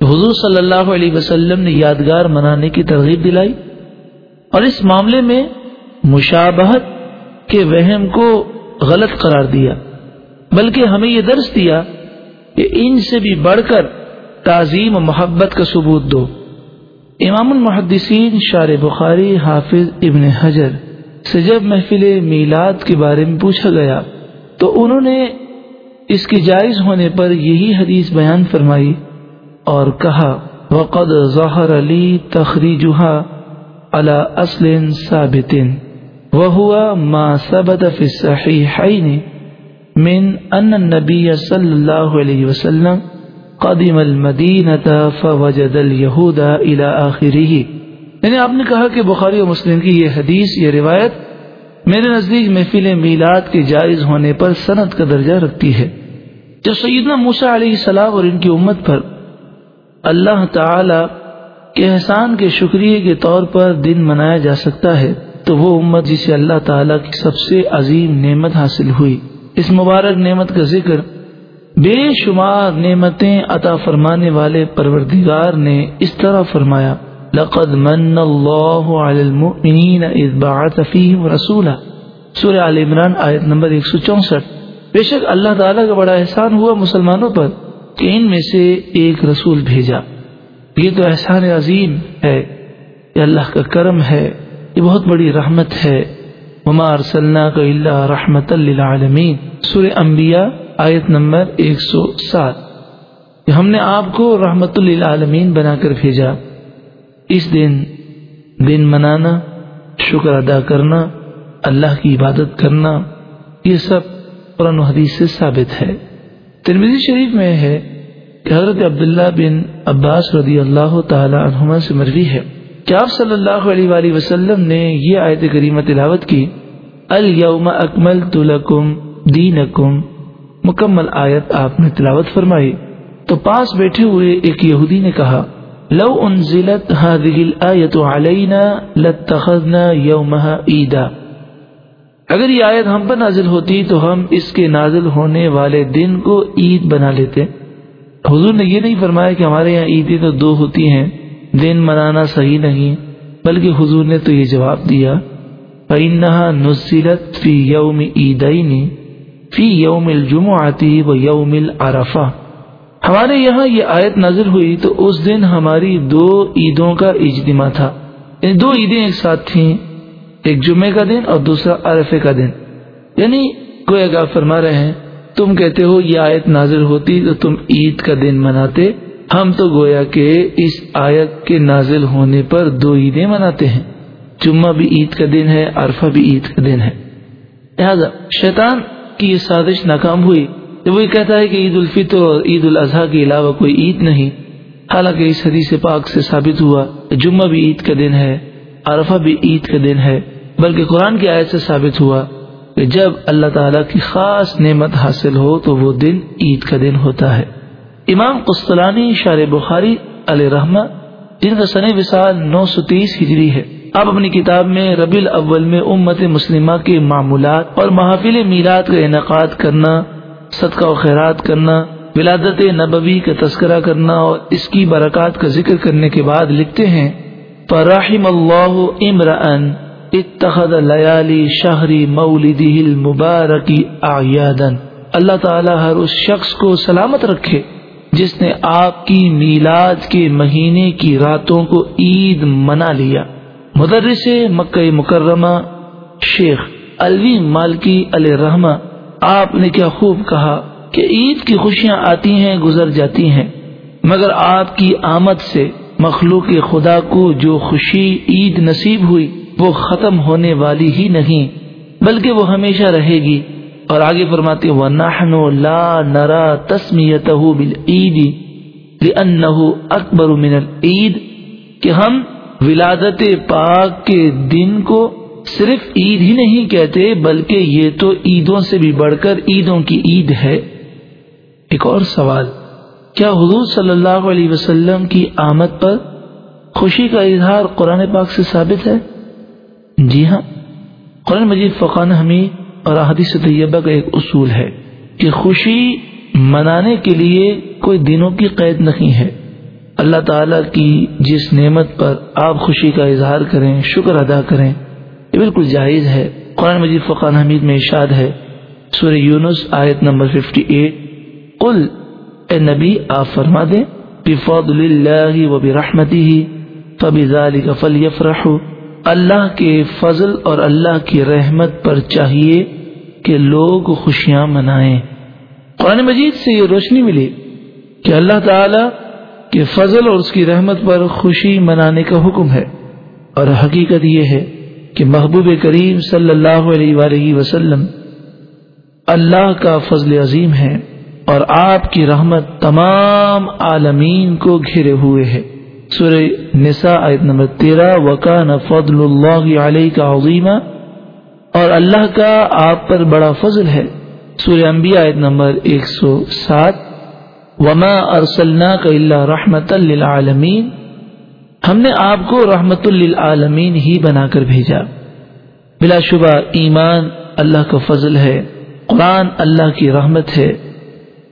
حضور صلی اللہ علیہ وسلم نے یادگار منانے کی ترغیب دلائی اور اس معاملے میں مشابہت کے وہم کو غلط قرار دیا، بلکہ ہمیں یہ درس دیا کہ ان سے بھی بڑھ کر تعظیم و محبت کا ثبوت دو۔ امام المحدثین شار بخاری حافظ ابن حجر سے جب محفل میلاد کے بارے میں پوچھا گیا تو انہوں نے اس کے جائز ہونے پر یہی حدیث بیان فرمائی اور کہا، وقد ظہر علی تخریجہ على اصل ثابت، وهو ما ثبت في الصحيحين من ان النبي صلى الله عليه وسلم قدم المدینة فوجد اليهود الى آخره۔ یعنی آپ نے کہا کہ بخاری و مسلم کی یہ حدیث، یہ روایت میرے نزدیک محفل میلاد کے جائز ہونے پر سند کا درجہ رکھتی ہے۔ جو سیدنا موسیٰ علیہ السلام اور ان کی امت پر اللہ تعالی کے احسان کے شکریہ کے طور پر دن منایا جا سکتا ہے، تو وہ امت جسے اللہ تعالیٰ کی سب سے عظیم نعمت حاصل ہوئی۔ اس مبارک نعمت کا ذکر بے شمار نعمتیں عطا فرمانے والے پروردگار نے اس طرح فرمایا۔ لقد من اللہ علی المؤمنین اذ بعث فیہم رسولا. سورہ عال عمران آیت نمبر 164 بے شک اللہ تعالیٰ کا بڑا احسان ہوا مسلمانوں پر کہ ان میں سے ایک رسول بھیجا. یہ تو احسان عظیم ہے، یہ اللہ کا کرم ہے، یہ بہت بڑی رحمت ہے. وما ارسلنا کا اللہ رحمت للعالمین. سورہ انبیاء آیت نمبر ایک سو سات. ہم نے آپ کو رحمت للعالمین بنا کر بھیجا۔ اس دن دن منانا، شکر ادا کرنا، اللہ کی عبادت کرنا، یہ سب قرآن و حدیث سے ثابت ہے۔ ترمیزی شریف میں ہے کہ حضرت عبداللہ بن عباس رضی اللہ تعالی عنہما سے مروی ہے۔ کہ آپ صلی اللہ علیہ وآلہ وسلم نے یہ آیت کریمہ تلاوت کی الم اکمل تلکم دینکم مکمل آیت آپ نے تلاوت فرمائی۔ تو پاس بیٹھے ہوئے ایک یہودی نے کہا لو انزلت هذه الآیت علینا لاتخذنا یومها عیدا اگر یہ آیت ہم پر نازل ہوتی تو ہم اس کے نازل ہونے والے دن کو عید بنا لیتے۔ حضور نے یہ نہیں فرمایا کہ ہمارے یہاں عیدیں تو دو ہوتی ہیں، دن منانا صحیح نہیں، بلکہ حضور نے تو یہ جواب دیا۔ نزلت فی یوم عیدین فی یوم الجمعاتی و یوم العرفہ ہمارے یہاں یہ آیت نظر ہوئی تو اس دن ہماری دو عیدوں کا اجتماع تھا۔ یعنی دو عیدیں ایک ساتھ تھیں، ایک جمعے کا دن اور دوسرا عرفے کا دن۔ یعنی کوئی اگر فرما رہے ہیں، تم کہتے ہو یہ آیت نازر ہوتی تو تم عید کا دن مناتے، ہم تو گویا کہ اس آیت کے نازل ہونے پر دو عیدیں مناتے ہیں۔ جمعہ بھی عید کا دن ہے، عرفہ بھی عید کا دن ہے۔ لہذا شیطان کی یہ سازش ناکام ہوئی۔ جب وہ کہتا ہے کہ عید الفطر اور عید الاضحیٰ کے علاوہ کوئی عید نہیں، حالانکہ اس حدیث پاک سے ثابت ہوا، جمعہ بھی عید کا دن ہے، عرفہ بھی عید کا دن ہے، بلکہ قرآن کی آیت سے ثابت ہوا کہ جب اللہ تعالیٰ کی خاص نعمت حاصل ہو تو وہ دن عید کا دن ہوتا ہے۔ امام قسطلانی شار بخاری علیہ رحمہ، جن کا سن وسال نو سو تیس ہجری ہے۔ آپ اپنی کتاب میں ربی الاول میں امت مسلمہ کے معمولات اور محافل میلاد کا انعقاد کرنا صدقہ و خیرات کرنا، ولادت نبوی کا تذکرہ کرنا اور اس کی برکات کا ذکر کرنے کے بعد لکھتے ہیں فراہم اللہ عمران اتخذ لیالی شہری مولدی المبارکی آیادن اللہ تعالی ہر اس شخص کو سلامت رکھے جس نے آپ کی میلاد کے مہینے کی راتوں کو عید منا لیا۔ مدرس مکہ مکرمہ شیخ الوی مالکی علیہ رحمہ آپ نے کیا خوب کہا کہ عید کی خوشیاں آتی ہیں، گزر جاتی ہیں۔ مگر آپ کی آمد سے مخلوق خدا کو جو خوشی عید نصیب ہوئی، وہ ختم ہونے والی ہی نہیں، بلکہ وہ ہمیشہ رہے گی۔ اور آگے فرماتے وہ نہنو لا نرا تسمیت اکبر من العید کہ ہم ولادت پاک کے دن کو صرف عید ہی نہیں کہتے، بلکہ یہ تو عیدوں سے بھی بڑھ کر عیدوں کی عید ہے۔ ایک اور سوال، کیا حضور صلی اللہ علیہ وسلم کی آمد پر خوشی کا اظہار قرآن پاک سے ثابت ہے؟ جی ہاں قرآن مجید فقان حمید اور احادیث طیبہ کا ایک اصول ہے کہ خوشی منانے کے لیے کوئی دنوں کی قید نہیں ہے۔ اللہ تعالی کی جس نعمت پر آپ خوشی کا اظہار کریں، شکر ادا کریں یہ بالکل جائز ہے۔ قرآن مجید فقان حمید میں اشاد ہے۔ سورہ یونس آیت نمبر 58 قل، اے نبی، آپ فرما دیں، بفضل اللہ و برحمته فبذلك فلیفرحوا اللہ کے فضل اور اللہ کی رحمت پر چاہیے کہ لوگ خوشیاں منائیں۔ قرآن مجید سے یہ روشنی ملی کہ اللہ تعالی کے فضل اور اس کی رحمت پر خوشی منانے کا حکم ہے۔ اور حقیقت یہ ہے کہ محبوب کریم صلی اللہ علیہ وآلہ وسلم اللہ کا فضل عظیم ہے اور آپ کی رحمت تمام عالمین کو گھرے ہوئے ہے۔ سورہ نساء آیت نمبر تیرہ وکان فضل اللہ علیہ کا عظیمہ اور اللہ کا آپ پر بڑا فضل ہے۔ سورہ انبیاء آیت نمبر ایک سو سات، وما ارسلنا کا اللہ رحمت للعالمین ہم نے آپ کو رحمت للعالمین ہی بنا کر بھیجا۔ بلا شبہ ایمان اللہ کا فضل ہے، قرآن اللہ کی رحمت ہے۔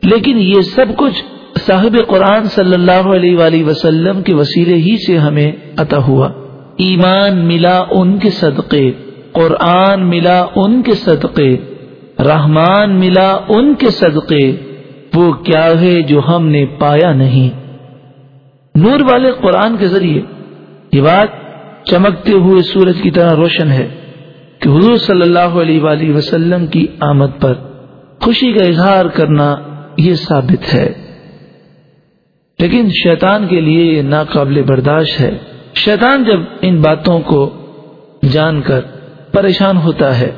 لیکن یہ سب کچھ صاحب قرآن صلی اللہ علیہ وآلہ وسلم کے وسیلے ہی سے ہمیں عطا ہوا۔ ایمان ملا ان کے صدقے، قرآن ملا ان کے صدقے، رحمان ملا ان کے صدقے۔ وہ کیا ہے جو ہم نے پایا نہیں؟ نور والے قرآن کے ذریعے یہ بات چمکتے ہوئے سورج کی طرح روشن ہے کہ حضور صلی اللہ علیہ وآلہ وسلم کی آمد پر خوشی کا اظہار کرنا یہ ثابت ہے۔ لیکن شیطان کے لیے یہ ناقابل برداشت ہے۔ شیطان جب ان باتوں کو جان کر پریشان ہوتا ہے،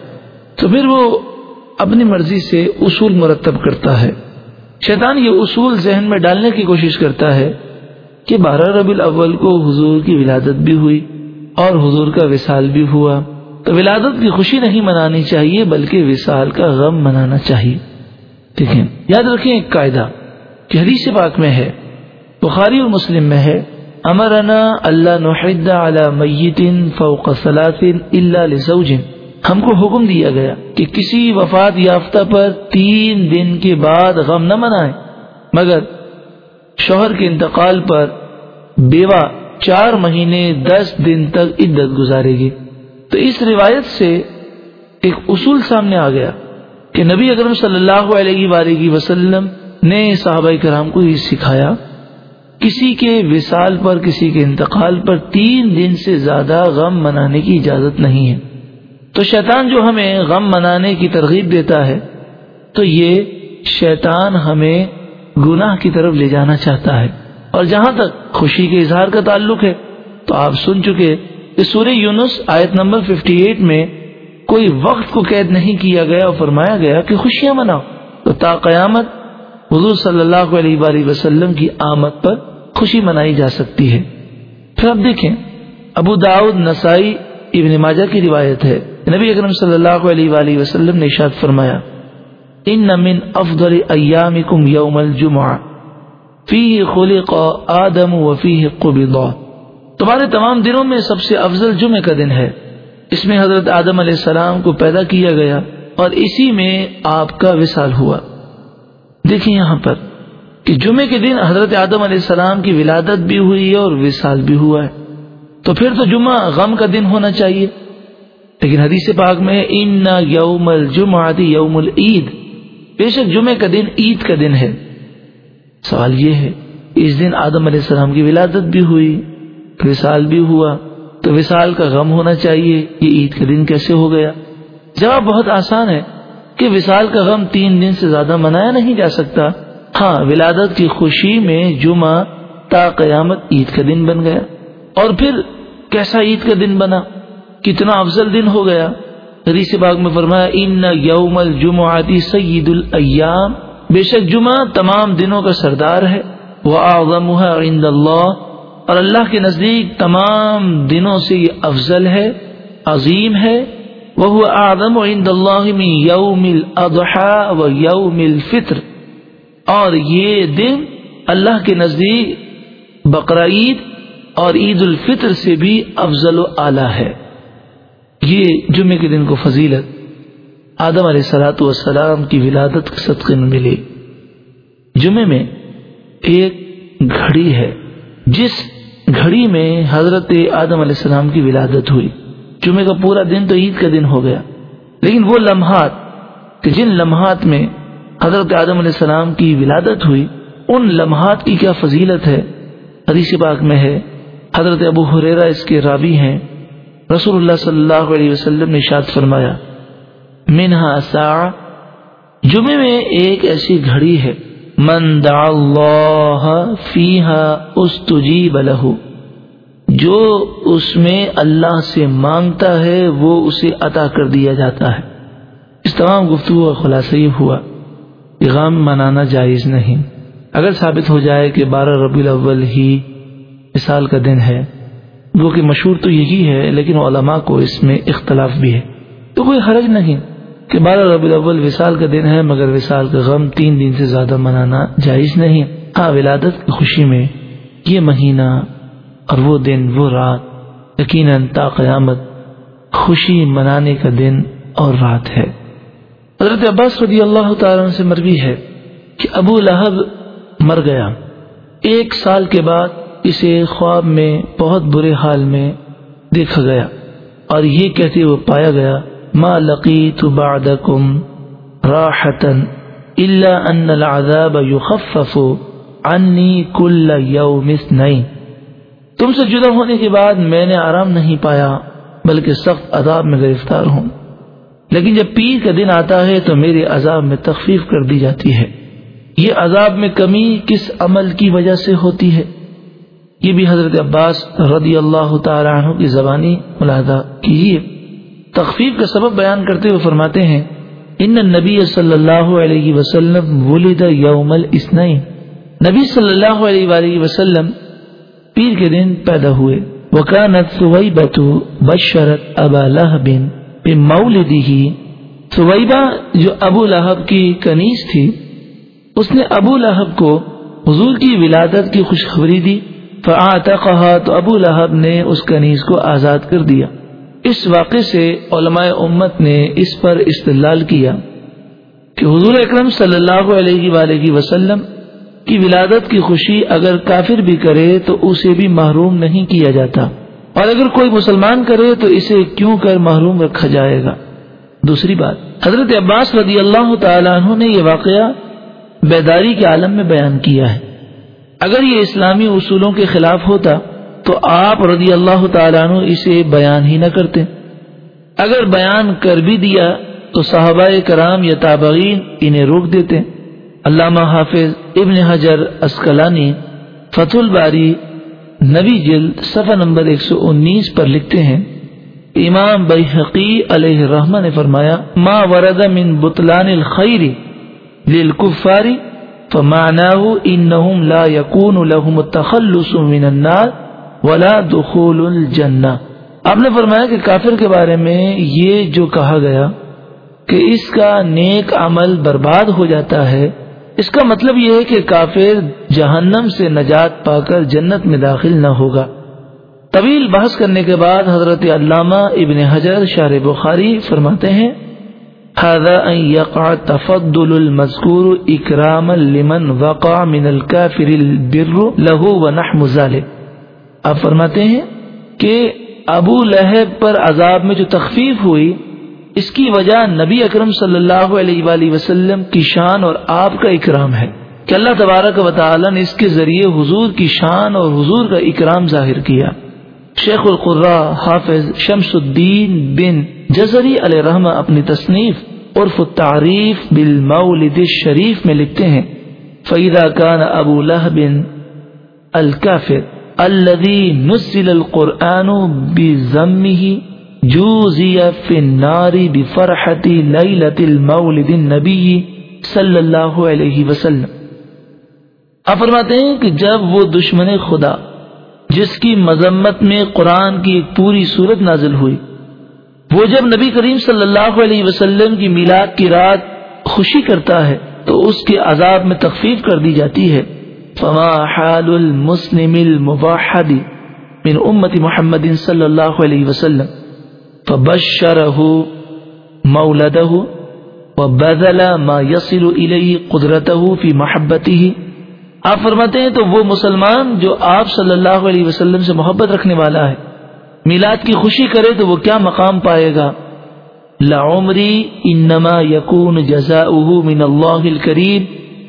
تو پھر وہ اپنی مرضی سے اصول مرتب کرتا ہے۔ شیطان یہ اصول ذہن میں ڈالنے کی کوشش کرتا ہے کہ بارہ ربی الاول کو حضور کی ولادت بھی ہوئی اور حضور کا وصال بھی ہوا۔ تو ولادت کی خوشی نہیں منانی چاہیے، بلکہ وصال کا غم منانا چاہیے۔ دیکھیں، یاد رکھیں ایک قاعدہ کہ حدیث پاک میں ہے، بخاری اور مسلم میں ہے، امرنا اللہ نحد علی میت فوق الا لزوج۔ ہم کو حکم دیا گیا کہ کسی وفات یافتہ پر تین دن کے بعد غم نہ منائیں۔ مگر شوہر کے انتقال پر بیوہ چار مہینے دس دن تک عدت گزارے گی۔ تو اس روایت سے ایک اصول سامنے آ گیا کہ نبی اکرم صلی اللہ علیہ وآلہ وسلم نے صحابہ کرام کو یہ سکھایا، کسی کے وصال پر، کسی کے انتقال پر تین دن سے زیادہ غم منانے کی اجازت نہیں ہے۔ تو شیطان جو ہمیں غم منانے کی ترغیب دیتا ہے، تو یہ شیطان ہمیں گناہ کی طرف لے جانا چاہتا ہے۔ اور جہاں تک خوشی کے اظہار کا تعلق ہے، تو آپ سن چکے سورہ یونس آیت نمبر 58 میں کوئی وقت کو قید نہیں کیا گیا اور فرمایا گیا کہ خوشیاں مناؤ۔ تو تا قیامت حضور صلی اللہ علیہ وآلہ وسلم کی آمد پر خوشی منائی جا سکتی ہے۔ پھر آپ دیکھیں، ابو داود نسائی ابن ماجہ کی روایت ہے۔ نبی اکرم صلی اللہ علیہ وآلہ وسلم نے اشاد فرمایا ان من افضل ایامکم یوم الجمعہ فیہ خلق آدم وفیہ قبضہ تمہارے تمام دنوں میں سب سے افضل جمعے کا دن ہے. اس میں حضرت آدم علیہ السلام کو پیدا کیا گیا اور اسی میں آپ کا وصال ہوا. دیکھیں یہاں پر کہ جمعے کے دن حضرت آدم علیہ السلام کی ولادت بھی ہوئی ہے اور وصال بھی ہوا ہے. تو پھر تو جمعہ غم کا دن ہونا چاہیے. لیکن حدیث پاک میں ان یوم الجمع یوم العید بے شک جمعے کا دن، عید کا دن ہے۔ سوال یہ ہے، اس دن آدم علیہ السلام کی ولادت بھی ہوئی، وصال بھی ہوا، تو وصال کا غم ہونا چاہیے، یہ عید کا دن کیسے ہو گیا؟ جواب بہت آسان ہے کہ وصال کا غم تین دن سے زیادہ منایا نہیں جا سکتا۔ ہاں ولادت کی خوشی میں جمعہ تا قیامت عید کا دن بن گیا۔ اور پھر کیسا عید کا دن بنا؟ کتنا افضل دن ہو گیا۔ حدیث باغ میں فرمایا، ان یوم الجمعاتی سید الایام بے شک جمعہ تمام دنوں کا سردار ہے وہ عند اللہ۔ اور اللہ کے نزدیک تمام دنوں سے یہ افضل ہے، عظیم ہے۔ وہ آدم و عند اللہ یوم الاضحى و یوم الفطر۔ اور یہ دن اللہ کے نزدیک بقرا عید اور عید الفطر سے بھی افضل و اعلی ہے۔ یہ جمعے کے دن کو فضیلت آدم علیہ سلاۃ والسلام کی ولادت کے صدقے میں ملی جمعے میں ایک گھڑی ہے، جس گھڑی میں حضرت آدم علیہ السلام کی ولادت ہوئی۔ جمعے کا پورا دن تو عید کا دن ہو گیا، لیکن وہ لمحات کہ جن لمحات میں حضرت آدم علیہ السلام کی ولادت ہوئی، ان لمحات کی کیا فضیلت ہے؟ حدیث پاک میں ہے، حضرت ابو حریرا اس کے رابی ہیں۔ رسول اللہ صلی اللہ علیہ وسلم نے شاد فرمایا، منہا سا جمعے میں ایک ایسی گھڑی ہے، من دعا اللہ فیہا استجیب له جو اس میں اللہ سے مانگتا ہے، وہ اسے عطا کر دیا جاتا ہے۔ اس تمام گفتگو کا خلاصہ یہ ہوا کہ غم منانا جائز نہیں۔ اگر ثابت ہو جائے کہ بارہ ربی الاول ہی مثال کا دن ہے وہ کہ مشہور تو یہی ہے، لیکن علماء کو اس میں اختلاف بھی ہے۔ تو کوئی حرج نہیں کہ بارہ ربی الاول وصال کا دن ہے، مگر وصال کا غم تین دن سے زیادہ منانا جائز نہیں۔ ہاں ولادت کی خوشی میں یہ مہینہ اور وہ دن، وہ رات، یقیناً تا قیامت خوشی منانے کا دن اور رات ہے۔ حضرت عباس رضی اللہ تعالیٰ سے مروی ہے کہ ابو لہب مر گیا۔ ایک سال کے بعد اسے خواب میں بہت برے حال میں دیکھا گیا اور یہ کہتے ہوئے پایا گیا، ما لقيت بعدكم راحة إلا أن العذاب يخفف عني كل يوم اثنين تم سے جدا ہونے کے بعد میں نے آرام نہیں پایا، بلکہ سخت عذاب میں گرفتار ہوں۔ لیکن جب پیر کا دن آتا ہے تو میرے عذاب میں تخفیف کر دی جاتی ہے۔ یہ عذاب میں کمی کس عمل کی وجہ سے ہوتی ہے؟ یہ بھی حضرت عباس رضی اللہ تعالیٰ عنہ کی زبانی ملاحظہ کیجیے تخفیف کا سبب بیان کرتے ہوئے فرماتے ہیں، ان نبی صلی اللہ علیہ وسلم ولد یوم الاسنین نبی صلی اللہ علیہ وآلہ وسلم پیر کے دن پیدا ہوئے۔ وکانت سویبت بشرت ابا لہب بمولدہ سویبہ جو ابو لہب کی کنیز تھی، اس نے ابو لہب کو حضور کی ولادت کی خوشخبری دی۔ فعاتقها تو ابو لہب نے اس کنیز کو آزاد کر دیا۔ اس واقعے سے علماء امت نے اس پر استدلال کیا کہ حضور اکرم صلی اللہ علیہ وآلہ وسلم کی ولادت کی خوشی اگر کافر بھی کرے تو اسے بھی محروم نہیں کیا جاتا۔ اور اگر کوئی مسلمان کرے تو اسے کیوں کر محروم رکھا جائے گا؟ دوسری بات، حضرت عباس رضی اللہ تعالیٰ عنہ نے یہ واقعہ بیداری کے عالم میں بیان کیا ہے۔ اگر یہ اسلامی اصولوں کے خلاف ہوتا تو آپ رضی اللہ تعالیٰ عنہ اسے بیان ہی نہ کرتے۔ اگر بیان کر بھی دیا تو صحابہ کرام یا تابعین انہیں روک دیتے۔ علامہ حافظ ابن حجر اسکلانی فتح الباری نبی جلد صفحہ نمبر 119 پر لکھتے ہیں۔ امام بحقی علیہ رحمہ نے فرمایا، ما ورد من بطلان الخیر للکفار فمعناه انهم لا يكون لهم التخلص من النار ولا دخول الجنہ آپ نے فرمایا کہ کافر کے بارے میں یہ جو کہا گیا کہ اس کا نیک عمل برباد ہو جاتا ہے، اس کا مطلب یہ ہے کہ کافر جہنم سے نجات پا کر جنت میں داخل نہ ہوگا۔ طویل بحث کرنے کے بعد حضرت علامہ ابن حجر شار بخاری فرماتے ہیں هذا ان يقع تفضل المذكور اكراما لمن وقع من الكافر البر له ونحم ذلك. آپ فرماتے ہیں کہ ابو لہب پر عذاب میں جو تخفیف ہوئی، اس کی وجہ نبی اکرم صلی اللہ علیہ وآلہ وسلم کی شان اور آپ کا اکرام ہے کہ اللہ تبارک و تعالی نے اس کے ذریعے حضور کی شان اور حضور کا اکرام ظاہر کیا۔ شیخ القرا حافظ شمس الدین بن جزری علیہ رحمہ اپنی تصنیف عرف التعریف بالمولد الشریف میں لکھتے ہیں فیدہ کان ابو لہب الکافر الذي نزل القرآن بزمه جوزی فی النار بفرحت لیلت المولد النبی صلی اللہ علیہ وسلم۔ آپ فرماتے ہیں کہ جب وہ دشمن خدا، جس کی مذمت میں قرآن کی ایک پوری صورت نازل ہوئی وہ جب نبی کریم صلی اللہ علیہ وسلم کی میلاد کی رات خوشی کرتا ہے تو اس کے عذاب میں تخفیف کر دی جاتی ہے۔ فما حال المسلم الموحد من امت محمد صلی اللہ علیہ وسلم۔ فبشره مولده وبذل ما يصل إليه قدرته في محبته۔ آپ فرماتے ہیں تو وہ مسلمان جو آپ صلی اللہ علیہ وسلم سے محبت رکھنے والا ہے۔ میلاد کی خوشی کرے تو وہ کیا مقام پائے گا؟ لعمری انما يكون جزاؤه من الله الكريم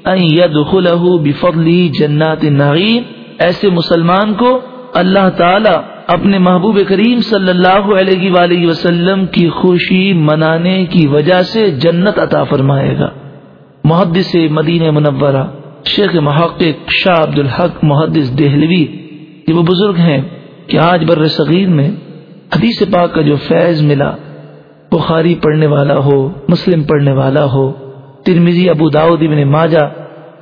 ان يدخله بفضل جنات النعيم ایسے مسلمان کو اللہ تعالی اپنے محبوب کریم صلی اللہ علیہ وآلہ وسلم کی خوشی منانے کی وجہ سے جنت عطا فرمائے گا۔ محدث مدین منورہ، شیخ محقق شاہ عبد الحق محدث دہلوی، یہ وہ بزرگ ہیں۔ کہ آج بر صغیر میں حدیث پاک کا جو فیض ملا، بخاری پڑھنے والا ہو، مسلم پڑھنے والا ہو ترمیزی ابو داود ابن ماجہ،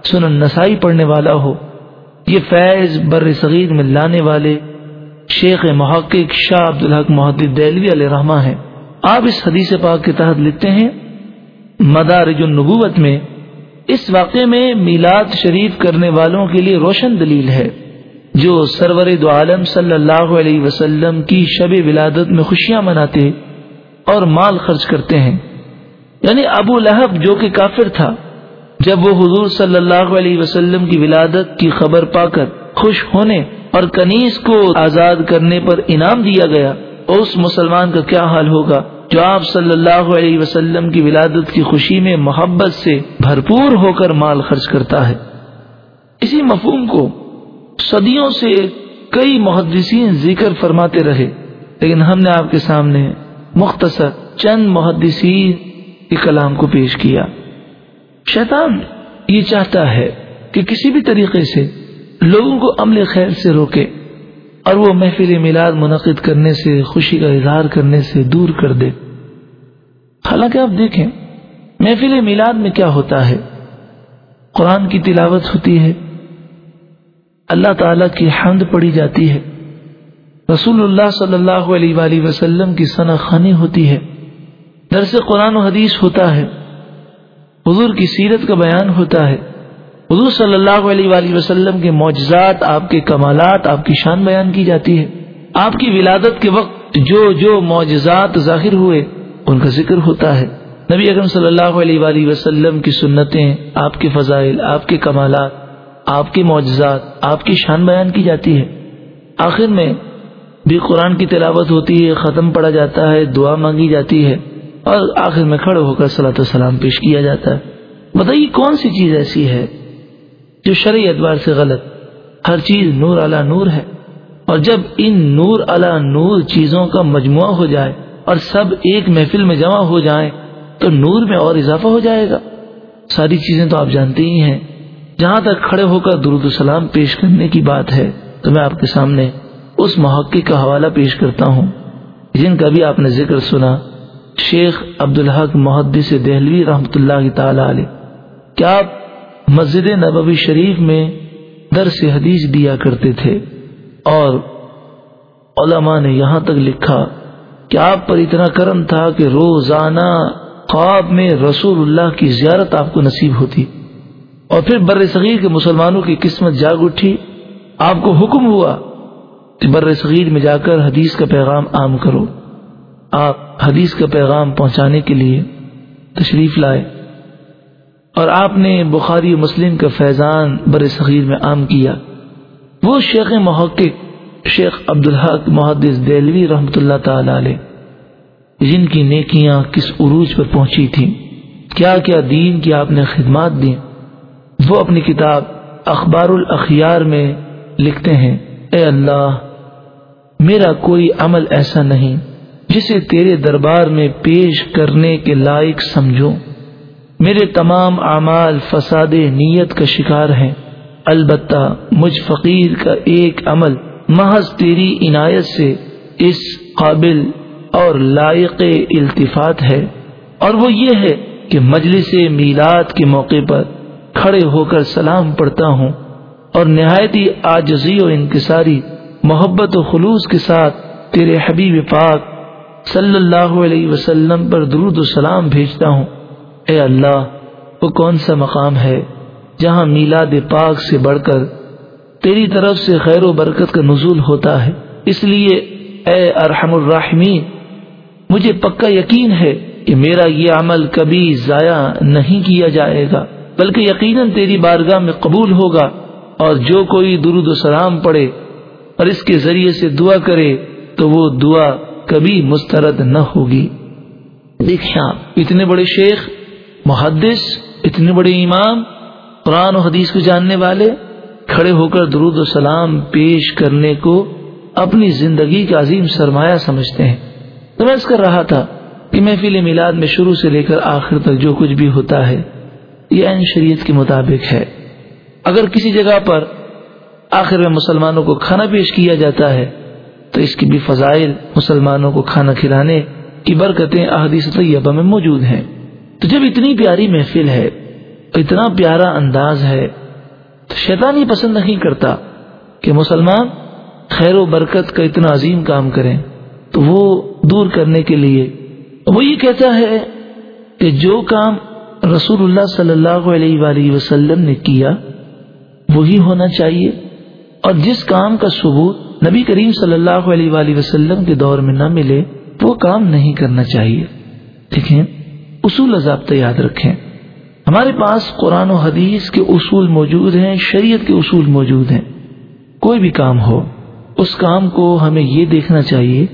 سنن نسائی پڑھنے والا ہو، یہ فیض بر صغیر میں لانے والے شیخ محقق شاہ عبد الحق محدود دہلوی علیہ رحمہ ہیں۔ آپ اس حدیث پاک کے تحت لکھتے ہیں، مدارج النبوت میں اس واقعے میں میلاد شریف کرنے والوں کے لیے روشن دلیل ہے۔ جو سرور دو عالم صلی اللہ علیہ وسلم کی شب ولادت میں خوشیاں مناتے اور مال خرچ کرتے ہیں۔ یعنی ابو لہب جو کہ کافر تھا، جب وہ حضور صلی اللہ علیہ وسلم کی ولادت کی خبر پا کر خوش ہونے اور کنیز کو آزاد کرنے پر انعام دیا گیا، اس مسلمان کا کیا حال ہوگا؟ جو آپ صلی اللہ علیہ وسلم کی ولادت کی خوشی میں محبت سے بھرپور ہو کر مال خرچ کرتا ہے۔ اسی مفہوم کو صدیوں سے کئی محدثین ذکر فرماتے رہے، لیکن ہم نے آپ کے سامنے مختصر چند محدثین کے کلام کو پیش کیا۔ شیطان یہ چاہتا ہے کہ کسی بھی طریقے سے لوگوں کو عمل خیر سے روکے اور وہ محفل میلاد منعقد کرنے سے، خوشی کا اظہار کرنے سے دور کر دے۔ حالانکہ آپ دیکھیں، محفل میلاد میں کیا ہوتا ہے؟ قرآن کی تلاوت ہوتی ہے اللہ تعالی کی حمد پڑی جاتی ہے۔ رسول اللہ صلی اللہ علیہ وآلہ وسلم کی ثنا خانی ہوتی ہے۔ درس قرآن و حدیث ہوتا ہے۔ حضور کی سیرت کا بیان ہوتا ہے۔ حضور صلی اللہ علیہ وآلہ وسلم کے معجزات، آپ کے کمالات، آپ کی شان بیان کی جاتی ہے۔ آپ کی ولادت کے وقت جو جو معجزات ظاہر ہوئے، ان کا ذکر ہوتا ہے۔ نبی اکرم صلی اللہ علیہ وآلہ وسلم کی سنتیں، آپ کے فضائل، آپ کے کمالات آپ کے معجزات، آپ کی شان بیان کی جاتی ہے۔ آخر میں بھی قرآن کی تلاوت ہوتی ہے، ختم پڑا جاتا ہے، دعا مانگی جاتی ہے اور آخر میں کھڑے ہو کر صلاح السلام پیش کیا جاتا ہے۔ بتائیے کون سی چیز ایسی ہے جو شرعی اعتبار سے غلط؟ ہر چیز نور اعلی نور ہے۔ اور جب ان نور اعلی نور چیزوں کا مجموعہ ہو جائے اور سب ایک محفل میں جمع ہو جائیں، تو نور میں اور اضافہ ہو جائے گا۔ ساری چیزیں تو آپ جانتے ہی ہیں۔ جہاں تک کھڑے ہو کر درود السلام پیش کرنے کی بات ہے، تو میں آپ کے سامنے اس محقق کا حوالہ پیش کرتا ہوں، جن کا بھی آپ نے ذکر سنا۔ شیخ عبدالحق محدث دہلوی رحمۃ اللہ تعالی علیہ۔ کیا آپ مسجد نبوی شریف میں درس حدیث دیا کرتے تھے؟ اور علماء نے یہاں تک لکھا کہ آپ پر اتنا کرم تھا کہ روزانہ خواب میں رسول اللہ کی زیارت آپ کو نصیب ہوتی؟ اور پھر بر صغیر کے مسلمانوں کی قسمت جاگ اٹھی۔ آپ کو حکم ہوا کہ بر صغیر میں جا کر حدیث کا پیغام عام کرو۔ آپ حدیث کا پیغام پہنچانے کے لیے تشریف لائے۔ اور آپ نے بخاری مسلم کا فیضان بر صغیر میں عام کیا۔ وہ شیخ محقق، شیخ عبدالحق محدث دہلوی رحمۃ اللہ تعالی علیہ، جن کی نیکیاں کس عروج پر پہنچی تھیں۔ کیا کیا دین کی آپ نے خدمات دی وہ اپنی کتاب اخبار الاخیار میں لکھتے ہیں۔ اے اللہ، میرا کوئی عمل ایسا نہیں جسے تیرے دربار میں پیش کرنے کے لائق سمجھو میرے تمام اعمال فساد نیت کا شکار ہیں۔ البتہ مجھ فقیر کا ایک عمل محض تیری عنایت سے اس قابل اور لائق التفات ہے۔ اور وہ یہ ہے کہ مجلس میلاد کے موقع پر کھڑے ہو کر سلام پڑھتا ہوں اور نہایت ہی آجزی و انکساری، محبت و خلوص کے ساتھ تیرے حبیب پاک صلی اللہ علیہ وسلم پر درود و سلام بھیجتا ہوں۔ اے اللہ، وہ کون سا مقام ہے جہاں میلاد پاک سے بڑھ کر تیری طرف سے خیر و برکت کا نزول ہوتا ہے؟ اس لیے اے ارحم الرحمین مجھے پکا یقین ہے کہ میرا یہ عمل کبھی ضائع نہیں کیا جائے گا۔ بلکہ یقیناً تیری بارگاہ میں قبول ہوگا اور جو کوئی درود و سلام پڑھے اور اس کے ذریعے سے دعا کرے تو وہ دعا کبھی مسترد نہ ہوگی۔ دیکھیں آپ اتنے بڑے شیخ، محدث، اتنے بڑے امام، قرآن و حدیث کو جاننے والے، کھڑے ہو کر درود و سلام پیش کرنے کو اپنی زندگی کا عظیم سرمایہ سمجھتے ہیں۔ تو میں اس کر رہا تھا کہ محفل میلاد میں شروع سے لے کر آخر تک جو کچھ بھی ہوتا ہے یہ عین شریعت کے مطابق ہے۔ اگر کسی جگہ پر آخر میں مسلمانوں کو کھانا پیش کیا جاتا ہے، تو اس کی بھی فضائل مسلمانوں کو کھانا کھلانے کی برکتیں احادیث طیبہ میں موجود ہیں۔ تو جب اتنی پیاری محفل ہے، اتنا پیارا انداز ہے، تو شیطان یہ پسند نہیں کرتا کہ مسلمان خیر و برکت کا اتنا عظیم کام کریں۔ تو وہ دور کرنے کے لیے وہ یہ کہتا ہے کہ جو کام رسول اللہ صلی اللہ علیہ وآلہ وسلم نے کیا، وہی ہونا چاہیے۔ اور جس کام کا ثبوت نبی کریم صلی اللہ علیہ وآلہ وسلم کے دور میں نہ ملے، وہ کام نہیں کرنا چاہیے۔ دیکھیں، اصول ضابطہ یاد رکھیں۔ ہمارے پاس قرآن و حدیث کے اصول موجود ہیں، شریعت کے اصول موجود ہیں۔ کوئی بھی کام ہو، اس کام کو ہمیں یہ دیکھنا چاہیے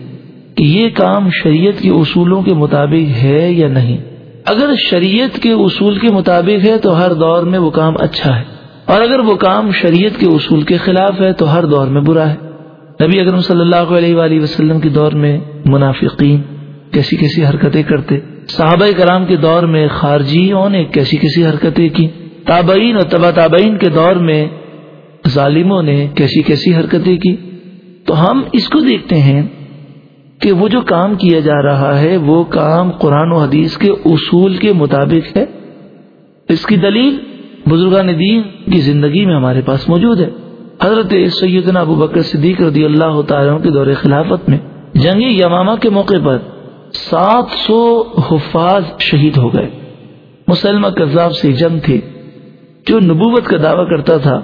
کہ یہ کام شریعت کے اصولوں کے مطابق ہے یا نہیں۔ اگر شریعت کے اصول کے مطابق ہے تو ہر دور میں وہ کام اچھا ہے۔ اور اگر وہ کام شریعت کے اصول کے خلاف ہے تو ہر دور میں برا ہے۔ نبی اکرم صلی اللہ علیہ وآلہ وسلم کے دور میں منافقین کیسی کیسی حرکتیں کرتے۔ صحابہ کرام کے دور میں خارجیوں نے کیسی کیسی حرکتیں کی۔ تابعین اور تبا تابعین کے دور میں ظالموں نے کیسی کیسی حرکتیں کی۔ تو ہم اس کو دیکھتے ہیں کہ وہ جو کام کیا جا رہا ہے وہ کام قرآن و حدیث کے اصول کے مطابق ہے۔ اس کی دلیل بزرگان دین کی زندگی میں ہمارے پاس موجود ہے۔ حضرت سیدنا ابو بکر صدیق رضی اللہ تعالیٰ کے دور خلافت میں جنگی یمامہ کے موقع پر سات سو حفاظ شہید ہو گئے۔ مسلمہ کذاب سے جنگ تھے جو نبوت کا دعویٰ کرتا تھا۔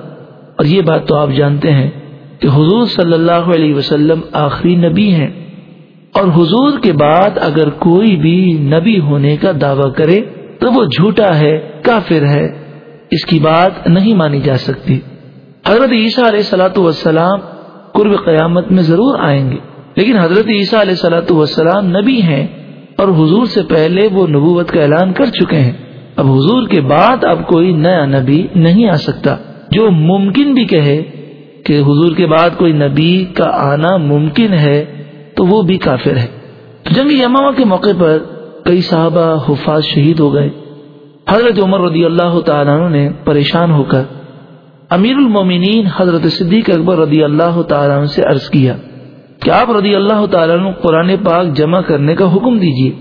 اور یہ بات تو آپ جانتے ہیں کہ حضور صلی اللہ علیہ وسلم آخری نبی ہیں۔ اور حضور کے بعد اگر کوئی بھی نبی ہونے کا دعویٰ کرے تو وہ جھوٹا ہے، کافر ہے۔ اس کی بات نہیں مانی جا سکتی۔ حضرت عیسیٰ علیہ سلاۃ والسلام قرب قیامت میں ضرور آئیں گے۔ لیکن حضرت عیسیٰ علیہ سلاۃ والسلام نبی ہیں اور حضور سے پہلے وہ نبوت کا اعلان کر چکے ہیں۔ اب حضور کے بعد اب کوئی نیا نبی نہیں آ سکتا۔ جو ممکن بھی کہے کہ حضور کے بعد کوئی نبی کا آنا ممکن ہے تو وہ بھی کافر ہے۔ جنگ یماما کے موقع پر کئی صحابہ حفاظ شہید ہو گئے۔ حضرت عمر رضی اللہ تعالیٰ نے پریشان ہو کر امیر المومنین حضرت صدیق اکبر رضی اللہ تعالیٰ سے عرض کیا کہ آپ رضی اللہ تعالیٰ قرآن پاک جمع کرنے کا حکم دیجیے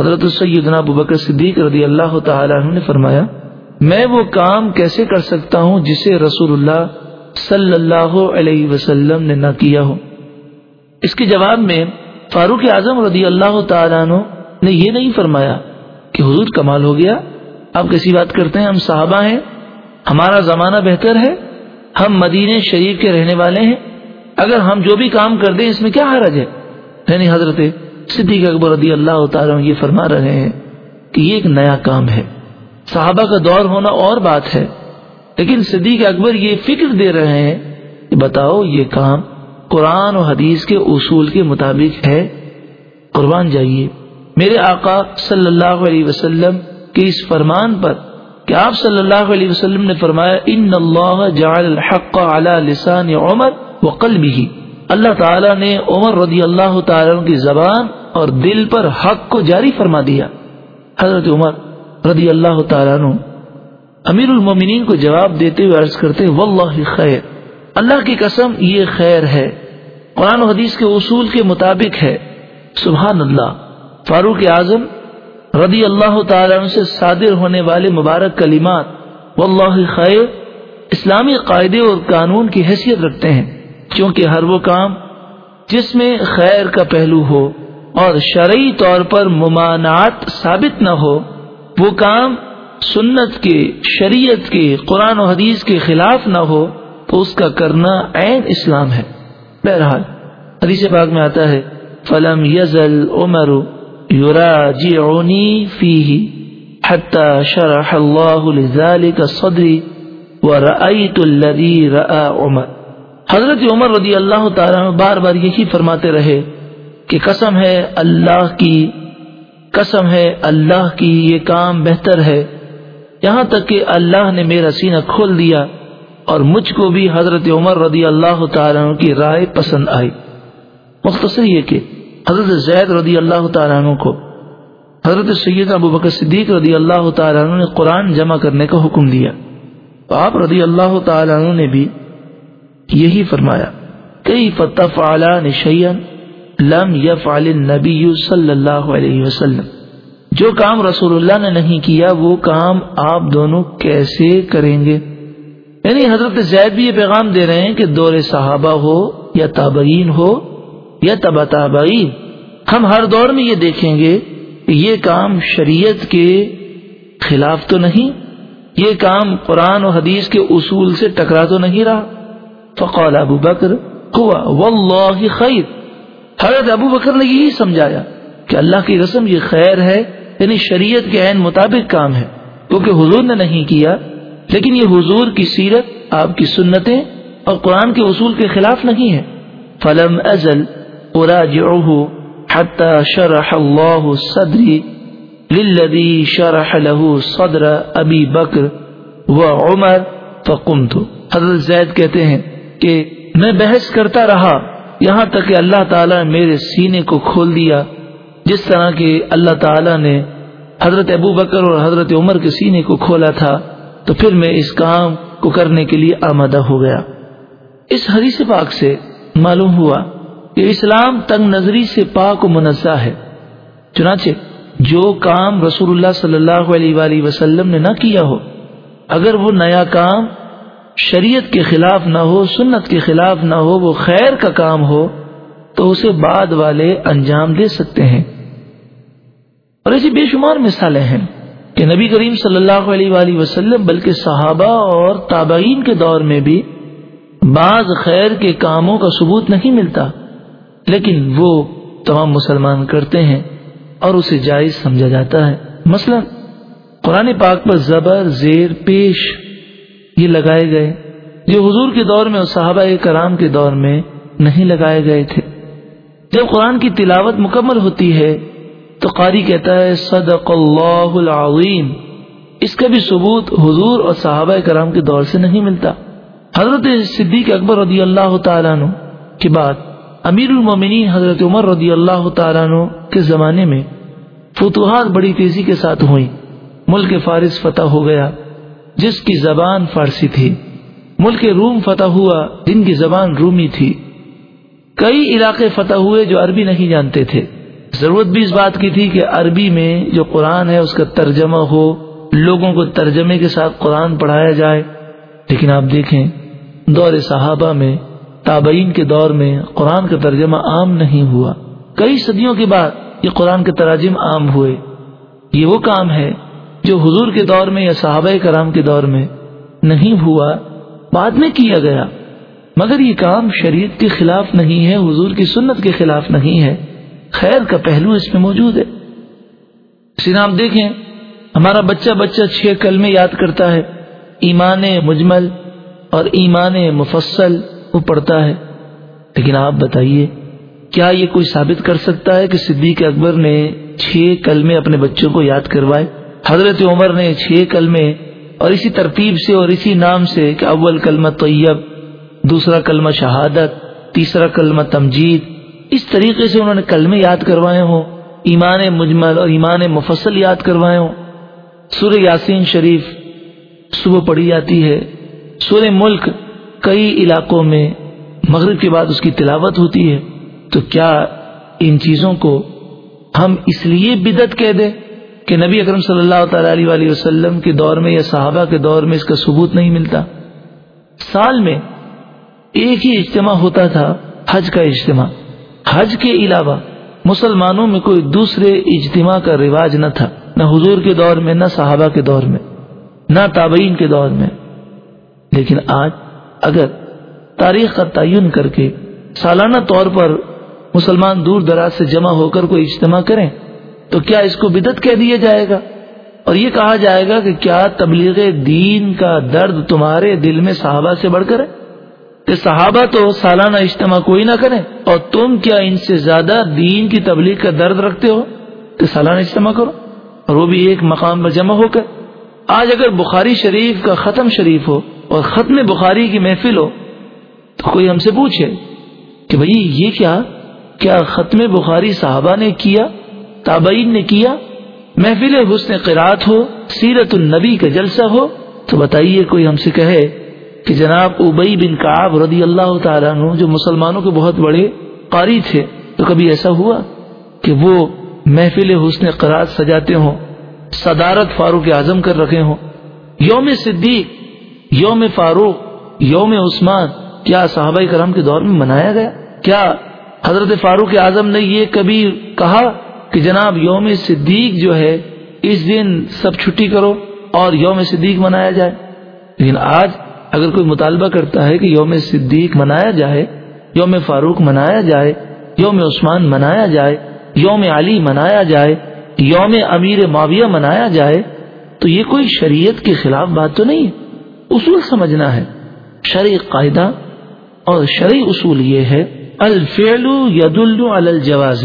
حضرت سیدنا بکر صدیق رضی اللہ تعالیٰ نے فرمایا، میں وہ کام کیسے کر سکتا ہوں جسے رسول اللہ صلی اللہ علیہ وسلم نے نہ کیا ہو؟ اس کے جواب میں فاروق اعظم رضی اللہ تعالیٰ نے یہ نہیں فرمایا کہ حضور کمال ہو گیا۔ آپ کیسی بات کرتے ہیں؟ ہم صحابہ ہیں، ہمارا زمانہ بہتر ہے، ہم مدینہ شریف کے رہنے والے ہیں۔ اگر ہم جو بھی کام کر دیں، اس میں کیا حرج ہے؟ یعنی حضرت صدیق اکبر رضی اللہ تعالیٰ یہ فرما رہے ہیں کہ یہ ایک نیا کام ہے۔ صحابہ کا دور ہونا اور بات ہے، لیکن صدیق اکبر یہ فکر دے رہے ہیں کہ بتاؤ یہ کام قرآن و حدیث کے اصول کے مطابق ہے، قربان جائیے۔ میرے آقا صلی اللہ علیہ وسلم کے اس فرمان پر کہ آپ صلی اللہ علیہ وسلم نے فرمایا، ان اللہ جعل الحق على لسان عمر وقلبه اللہ تعالیٰ نے عمر رضی اللہ تعالیٰ کی زبان اور دل پر حق کو جاری فرما دیا۔ حضرت عمر رضی اللہ تعالیٰ عنہ امیر المومنین کو جواب دیتے ہوئے عرض کرتے، واللہ خیر۔ اللہ کی قسم یہ خیر ہے۔ قرآن و حدیث کے اصول کے مطابق ہے۔ سبحان اللہ۔ فاروق اعظم رضی اللہ تعالیٰ عنہ سے صادر ہونے والے مبارک کلمات واللہ خیر اسلامی قاعدے اور قانون کی حیثیت رکھتے ہیں۔ کیونکہ ہر وہ کام جس میں خیر کا پہلو ہو اور شرعی طور پر ممانعات ثابت نہ ہو، وہ کام سنت کے، شریعت کے، قرآن و حدیث کے خلاف نہ ہو تو اس کا کرنا عین اسلام ہے۔ بہرحال، حدیث پاک میں آتا ہے، فلم یزل عمر يراجعني فيه حتى شرح الله لذلك صدري ورأيت الذي رأى عمر۔ حضرت عمر رضی اللہ تعالیٰ بار بار یہی فرماتے رہے کہ قسم ہے اللہ کی، قسم ہے اللہ کی یہ کام بہتر ہے۔ یہاں تک کہ اللہ نے میرا سینہ کھول دیا۔ اور مجھ کو بھی حضرت عمر رضی اللہ تعالیٰ عنہ کی رائے پسند آئی۔ مختصر یہ کہ حضرت زید رضی اللہ تعالیٰ عنہ کو حضرت سید ابو بکر صدیق رضی اللہ تعالیٰ عنہ نے قرآن جمع کرنے کا حکم دیا۔ تو آپ رضی اللہ تعالیٰ عنہ نے بھی یہی فرمایا کئی فتح نشین لم یفعل النبی صلی اللہ علیہ وسلم جو کام رسول اللہ نے نہیں کیا، وہ کام آپ دونوں کیسے کریں گے؟ یعنی حضرت زید بھی یہ پیغام دے رہے ہیں کہ دور صحابہ ہو یا تابعین ہو یا تبا تابعی ہم ہر دور میں یہ دیکھیں گے کہ یہ کام شریعت کے خلاف تو نہیں، یہ کام قرآن و حدیث کے اصول سے ٹکرا تو نہیں رہا۔ فقال ابو بکر، ہوا، واللہ خیر۔ حضرت ابو بکر نے یہی سمجھایا کہ اللہ کی رسم یہ خیر ہے یعنی شریعت کے عین مطابق کام ہے۔ کیونکہ حضور نے نہیں کیا لیکن یہ حضور کی سیرت، آپ کی سنتیں اور قرآن کے اصول کے خلاف نہیں ہے فلم ازل حتى شرح الله صدري للذي شرح له صدر أبي بكر وعمر فقمت۔ حضرت زید کہتے ہیں کہ میں بحث کرتا رہا، یہاں تک کہ اللہ تعالیٰ نے میرے سینے کو کھول دیا، جس طرح کہ اللہ تعالیٰ نے حضرت ابو بکر اور حضرت عمر کے سینے کو کھولا تھا۔ تو پھر میں اس کام کو کرنے کے لیے آمادہ ہو گیا۔ اس حدیث پاک سے معلوم ہوا کہ اسلام تنگ نظری سے پاک و منزہ ہے۔ چنانچہ جو کام رسول اللہ صلی اللہ علیہ وآلہ وسلم نے نہ کیا ہو، اگر وہ نیا کام شریعت کے خلاف نہ ہو، سنت کے خلاف نہ ہو، وہ خیر کا کام ہو، تو اسے بعد والے انجام دے سکتے ہیں۔ اور ایسی بے شمار مثالیں ہیں۔ کہ نبی کریم صلی اللہ علیہ وآلہ وسلم، بلکہ صحابہ اور تابعین کے دور میں بھی بعض خیر کے کاموں کا ثبوت نہیں ملتا، لیکن وہ تمام مسلمان کرتے ہیں اور اسے جائز سمجھا جاتا ہے۔ مثلا، قرآن پاک پر زبر، زیر، پیش یہ لگائے گئے جو حضور کے دور میں اور صحابہ کرام کے دور میں نہیں لگائے گئے تھے۔ جب قرآن کی تلاوت مکمل ہوتی ہے تو قاری کہتا ہے صدق اللہ العظیم. اس کا بھی ثبوت حضور اور صحابہ کرام کے دور سے نہیں ملتا۔ حضرت صدیق اکبر رضی اللہ تعالیٰ عنہ کے بعد امیر المومنین حضرت عمر رضی اللہ تعالیٰ عنہ کے زمانے میں فتوحات بڑی تیزی کے ساتھ ہوئی ملک فارس فتح ہو گیا، جس کی زبان فارسی تھی۔ ملک روم فتح ہوا، جن کی زبان رومی تھی۔ کئی علاقے فتح ہوئے جو عربی نہیں جانتے تھے۔ ضرورت بھی اس بات کی تھی کہ عربی میں جو قرآن ہے اس کا ترجمہ ہو، لوگوں کو ترجمے کے ساتھ قرآن پڑھایا جائے۔ لیکن آپ دیکھیں، دور صحابہ میں، تابعین کے دور میں قرآن کا ترجمہ عام نہیں ہوا۔ کئی صدیوں کے بعد یہ قرآن کے تراجم عام ہوئے۔ یہ وہ کام ہے جو حضور کے دور میں یا صحابہ کرام کے دور میں نہیں ہوا، بعد میں کیا گیا۔ مگر یہ کام شریعت کے خلاف نہیں ہے، حضور کی سنت کے خلاف نہیں ہے۔ خیر کا پہلو اس میں موجود ہے۔ اسی نام دیکھیں، ہمارا بچہ بچہ چھ کلمے یاد کرتا ہے۔ ایمان مجمل اور ایمان مفصل وہ پڑھتا ہے۔ لیکن آپ بتائیے، کیا یہ کوئی ثابت کر سکتا ہے کہ صدیق اکبر نے چھ کلمے اپنے بچوں کو یاد کروائے؟ حضرت عمر نے چھ کلمے اور اسی ترتیب سے اور اسی نام سے کہ اول کلمہ طیب، دوسرا کلمہ شہادت، تیسرا کلمہ تمجید اس طریقے سے انہوں نے کلمے یاد کروائے ہوں، ایمان مجمل اور ایمان مفصل یاد کروائے ہوں۔ سور یاسین شریف صبح پڑھی جاتی ہے۔ سور ملک کئی علاقوں میں مغرب کے بعد اس کی تلاوت ہوتی ہے۔ تو کیا ان چیزوں کو ہم اس لیے بدت کہہ دیں کہ نبی اکرم صلی اللہ تعالی علیہ وسلم کے دور میں یا صحابہ کے دور میں اس کا ثبوت نہیں ملتا؟ سال میں ایک ہی اجتماع ہوتا تھا، حج کا اجتماع۔ حج کے علاوہ مسلمانوں میں کوئی دوسرے اجتماع کا رواج نہ تھا، نہ حضور کے دور میں، نہ صحابہ کے دور میں، نہ تابعین کے دور میں۔ لیکن آج اگر تاریخ کا تعین کر کے سالانہ طور پر مسلمان دور دراز سے جمع ہو کر کوئی اجتماع کریں، تو کیا اس کو بدت کہہ دیا جائے گا؟ اور یہ کہا جائے گا کہ کیا تبلیغ دین کا درد تمہارے دل میں صحابہ سے بڑھ کر ہے؟ کہ صحابہ تو سالانہ اجتماع کوئی نہ کریں اور تم کیا ان سے زیادہ دین کی تبلیغ کا درد رکھتے ہو؟ کہ سالانہ اجتماع کرو اور وہ بھی ایک مقام پر جمع ہو کر۔ آج اگر بخاری شریف کا ختم شریف ہو اور ختم بخاری کی محفل ہو، تو کوئی ہم سے پوچھے کہ بھائی یہ کیا؟ کیا ختم بخاری صحابہ نے کیا؟ تابعین نے کیا؟ محفل حسن قرات ہو، سیرت النبی کا جلسہ ہو، تو بتائیے کوئی ہم سے کہے کہ جناب ابئی بن کاب رضی اللہ تعالیٰ عنہ جو مسلمانوں کے بہت بڑے قاری تھے، تو کبھی ایسا ہوا کہ وہ محفل حسن قرات سجاتے ہوں، صدارت فاروق اعظم کر رکھے ہوں؟ یوم صدیق، یوم فاروق، یوم عثمان، کیا صحابہ کرام کے دور میں منایا گیا؟ کیا حضرت فاروق اعظم نے یہ کبھی کہا کہ جناب یوم صدیق جو ہے، اس دن سب چھٹی کرو اور یوم صدیق منایا جائے؟ لیکن آج اگر کوئی مطالبہ کرتا ہے کہ یوم صدیق منایا جائے، یوم فاروق منایا جائے، یوم عثمان منایا جائے، یوم علی منایا جائے، یوم امیر معاویہ منایا جائے، تو یہ کوئی شریعت کے خلاف بات تو نہیں ہے۔ اصول سمجھنا ہے۔ شرع قاعدہ اور شرعی اصول یہ ہے۔ الفعل ید الجواز،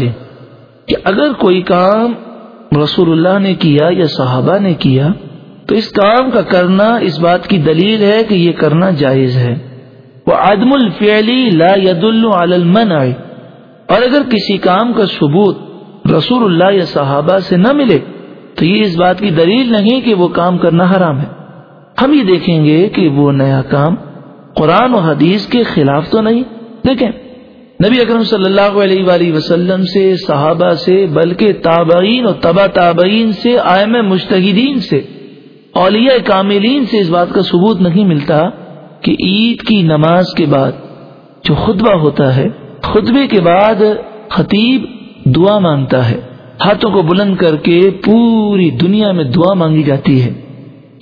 کہ اگر کوئی کام رسول اللہ نے کیا یا صحابہ نے کیا تو اس کام کا کرنا، اس بات کی دلیل ہے کہ یہ کرنا جائز ہے۔ وہ عدم الفعلی لا ید المن اور اگر کسی کام کا ثبوت رسول اللہ یا صحابہ سے نہ ملے، تو یہ اس بات کی دلیل نہیں کہ وہ کام کرنا حرام ہے۔ ہم یہ دیکھیں گے کہ وہ نیا کام قرآن و حدیث کے خلاف تو نہیں۔ دیکھیں، نبی اکرم صلی اللہ علیہ وآلہ وسلم سے، صحابہ سے، بلکہ تابعین اور تبا تابعین سے آئم مشتحدین سے اولیاء کاملین سے اس بات کا ثبوت نہیں ملتا کہ عید کی نماز کے بعد جو خطبہ ہوتا ہے، خطبے کے بعد خطیب دعا مانگتا ہے۔ ہاتھوں کو بلند کر کے پوری دنیا میں دعا مانگی جاتی ہے۔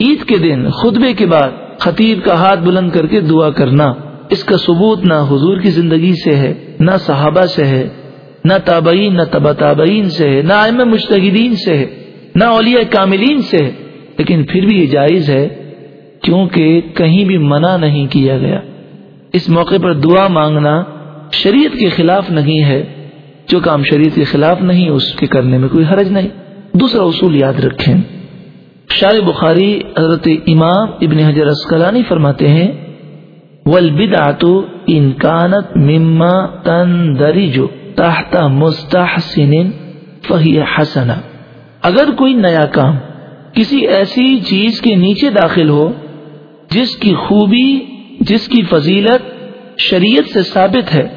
عید کے دن، خطبے کے بعد خطیب کا ہاتھ بلند کر کے دعا کرنا اس کا ثبوت نہ حضور کی زندگی سے ہے، نہ صحابہ سے ہے، نہ تابعین، نہ تبا تابعین سے ہے، نہ آئم مشتقدین سے ہے، نہ اولیاء کاملین سے ہے۔ لیکن پھر بھی یہ جائز ہے کیونکہ کہیں بھی منع نہیں کیا گیا۔ اس موقع پر دعا مانگنا شریعت کے خلاف نہیں ہے۔ جو کام شریعت کے خلاف نہیں، اس کے کرنے میں کوئی حرج نہیں۔ دوسرا اصول یاد رکھیں۔ شار بخاری حضرت امام ابن حجر اسکلانی فرماتے ہیں والبدعت ان مما تندرج تحت مستحسن فهي حسنہ اگر کوئی نیا کام کسی ایسی چیز کے نیچے داخل ہو جس کی خوبی، جس کی فضیلت شریعت سے ثابت ہے،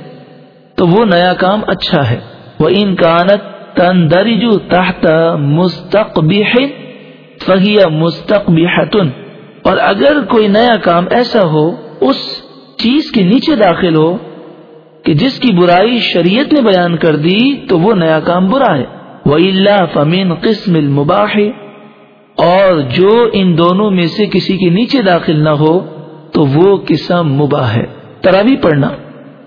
تو وہ نیا کام اچھا ہے۔ وہ ان کانت تندرج تحت مستقبح فہی مستقبحتن اور اگر کوئی نیا کام ایسا ہو، اس چیز کے نیچے داخل ہو کہ جس کی برائی شریعت نے بیان کر دی، تو وہ نیا کام برا ہے۔ وہ اللہ فمین قسم المباح۔ اور جو ان دونوں میں سے کسی کے نیچے داخل نہ ہو تو وہ قسم مباح ہے۔ تراوی پڑھنا۔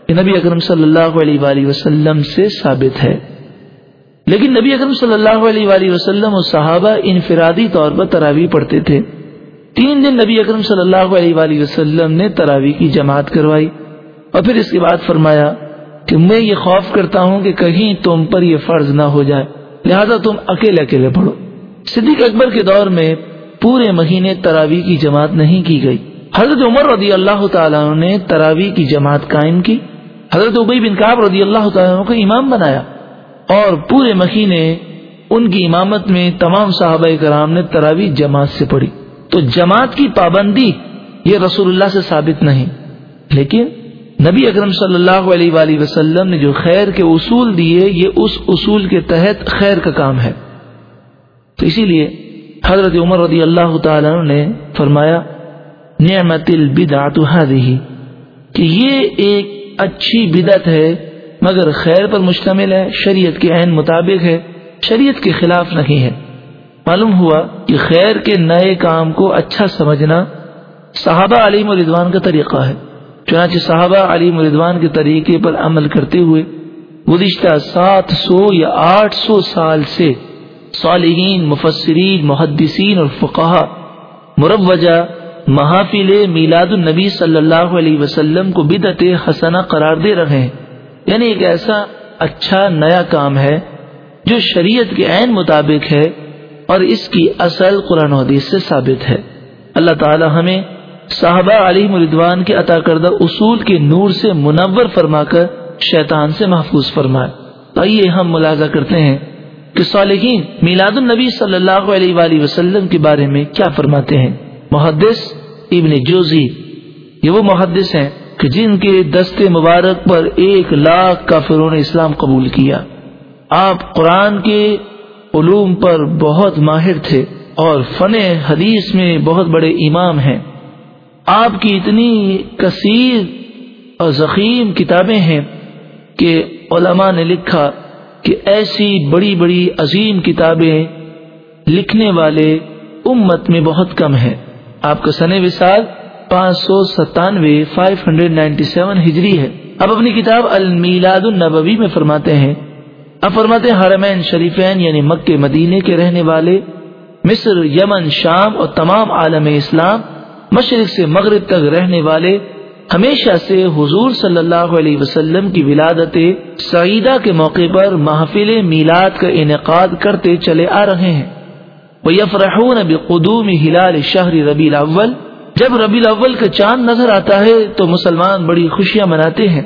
یہ نبی اکرم صلی اللہ علیہ وآلہ وسلم سے ثابت ہے۔ لیکن نبی اکرم صلی اللہ علیہ وآلہ وسلم اور صحابہ انفرادی طور پر تراوی پڑھتے تھے۔ تین دن نبی اکرم صلی اللہ علیہ وآلہ وسلم نے تراوی کی جماعت کروائی۔ اور پھر اس کے بعد فرمایا کہ میں یہ خوف کرتا ہوں کہ کہیں تم پر یہ فرض نہ ہو جائے۔ لہذا تم اکیلے اکیلے پڑھو۔ صدیق اکبر کے دور میں پورے مہینے تراوی کی جماعت نہیں کی گئی۔ حضرت عمر رضی اللہ تعالیٰ نے تراوی کی جماعت قائم کی۔ حضرت عبی بن کاب رضی اللہ تعالیٰ کو امام بنایا۔ اور پورے مہینے ان کی امامت میں تمام صحابہ کرام نے تراوی جماعت سے پڑھی۔ تو جماعت کی پابندی یہ رسول اللہ سے ثابت نہیں۔ لیکن نبی اکرم صلی اللہ علیہ وآلہ وسلم نے جو خیر کے اصول دیے، یہ اس اصول کے تحت خیر کا کام ہے۔ تو اسی لیے حضرت عمر رضی اللہ تعالی نے فرمایا، نعمت البدعت هذه. کہ یہ ایک اچھی بدعت ہے، مگر خیر پر مشتمل ہے، شریعت کے عین مطابق ہے، شریعت کے خلاف نہیں ہے۔ معلوم ہوا کہ خیر کے نئے کام کو اچھا سمجھنا صحابہ علی مردوان کا طریقہ ہے۔ چنانچہ صحابہ علی مردوان کے طریقے پر عمل کرتے ہوئے، گزشتہ سات سو یا آٹھ سو سال سے صالحین، مفسرین، محدثین اور فقہ مروجہ، محافل میلاد النبی صلی اللہ علیہ وسلم کو بدعت حسنہ قرار دے رہے ہیں۔ یعنی ایک ایسا اچھا نیا کام ہے جو شریعت کے عین مطابق ہے اور اس کی اصل قرآن حدیث سے ثابت ہے۔ اللہ تعالی ہمیں صحابہ علی مردوان کے عطا کردہ اصول کے نور سے منور فرما کر شیطان سے محفوظ فرمائے۔ آئیے ہم ملازہ کرتے ہیں۔ کہ صالحین میلاد النبی صلی اللہ علیہ وآلہ وسلم کے بارے میں کیا فرماتے ہیں؟ محدث ابن جوزی، یہ وہ محدث ہیں کہ جن کے دست مبارک پر ایک لاکھ کافروں نے اسلام قبول کیا۔ آپ قرآن کے علوم پر بہت ماہر تھے اور فن حدیث میں بہت بڑے امام ہیں۔ آپ کی اتنی کثیر اور ضخیم کتابیں ہیں کہ علماء نے لکھا کہ ایسی بڑی بڑی عظیم کتابیں لکھنے والے امت میں بہت کم ہیں۔ آپ کا سن وصال پانچ سو ستانوے فائیو ہنڈریڈ نائنٹی سیون ہجری ہے۔ اب اپنی کتاب المیلاد النبوی میں فرماتے ہیں۔ اب فرماتے حرمین شریفین یعنی مکہ مدینے کے رہنے والے مصر، یمن، شام اور تمام عالم اسلام مشرق سے مغرب تک رہنے والے ہمیشہ سے حضور صلی اللہ علیہ وسلم کی ولادت سعیدہ کے موقع پر محفل میلاد کا انعقاد کرتے چلے آ رہے ہیں۔ وہ یفرحون بقدوم ہلال شہر ربی الاول۔ جب ربی الاول کا چاند نظر آتا ہے تو مسلمان بڑی خوشیاں مناتے ہیں۔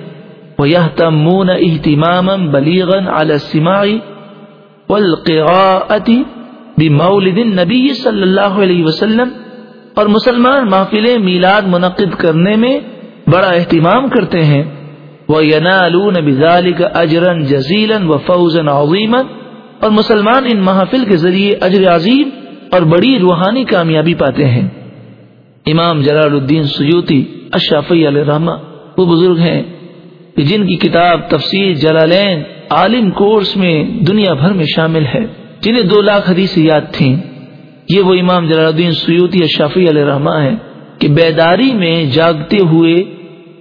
ويهتمون اهتماما بليغا على السماع والقراءة بمولد النبي صلی اللہ علیہ وسلم۔ اور مسلمان محفل میلاد منعقد کرنے میں بڑا اہتمام کرتے ہیں۔ وہ ینالون بزال کا اجرن جزیلن و فوزن عظیمن اور مسلمان ان محافل کے ذریعے اجر عظیم اور بڑی روحانی کامیابی پاتے ہیں۔ امام جلال الدین سیوتی اشافی علیہ رحمہ وہ بزرگ ہیں کہ جن کی کتاب تفسیر جلالین عالم کورس میں دنیا بھر میں شامل ہے، جنہیں دو لاکھ حدیث یاد تھیں۔ یہ وہ امام جلال الدین سیوتی اشافی علیہ رحمہ ہے کہ بیداری میں جاگتے ہوئے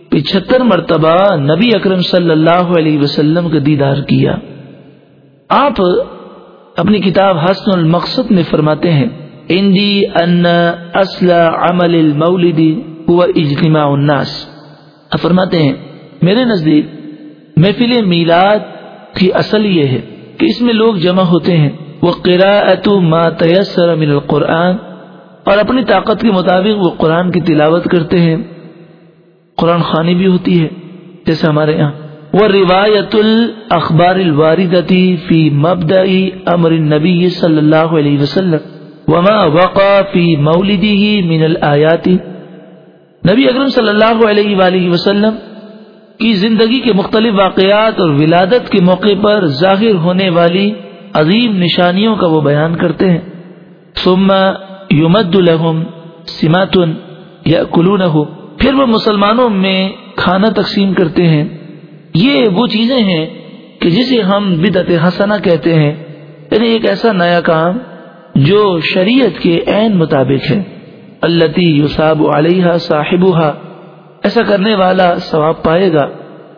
پچہتر مرتبہ نبی اکرم صلی اللہ علیہ وسلم کا دیدار کیا۔ آپ اپنی کتاب حسن المقصد میں فرماتے ہیں، اندی ان اصل عمل المولدی ہوا اجتماع الناس فرماتے ہیں، میرے نزدیک محفل میلاد کی اصل یہ ہے کہ اس میں لوگ جمع ہوتے ہیں۔ وہ قراءت ما تیسر من القرآن اور اپنی طاقت کے مطابق وہ قرآن کی تلاوت کرتے ہیں۔ قرآن خانی بھی ہوتی ہے، جیسے ہمارے یہاں۔ وہ روایت الاخبار الواردتی فی مبدئی امر النبی صلی اللہ علیہ وسلم۔ وما وقع فی مولدی من الآیاتی نبی اکرم صلی اللہ علیہ وآلہ وسلم کی زندگی کے مختلف واقعات اور ولادت کے موقع پر ظاہر ہونے والی عظیم نشانیوں کا وہ بیان کرتے ہیں۔ ثم یمد لهم سمات یاکلونه پھر وہ مسلمانوں میں کھانا تقسیم کرتے ہیں۔ یہ وہ چیزیں ہیں کہ جسے ہم بدعت حسنہ کہتے ہیں۔ یعنی ایک ایسا نیا کام جو شریعت کے عین مطابق ہے۔ اللہ یوساب علیہ صاحب ایسا کرنے والا ثواب پائے گا۔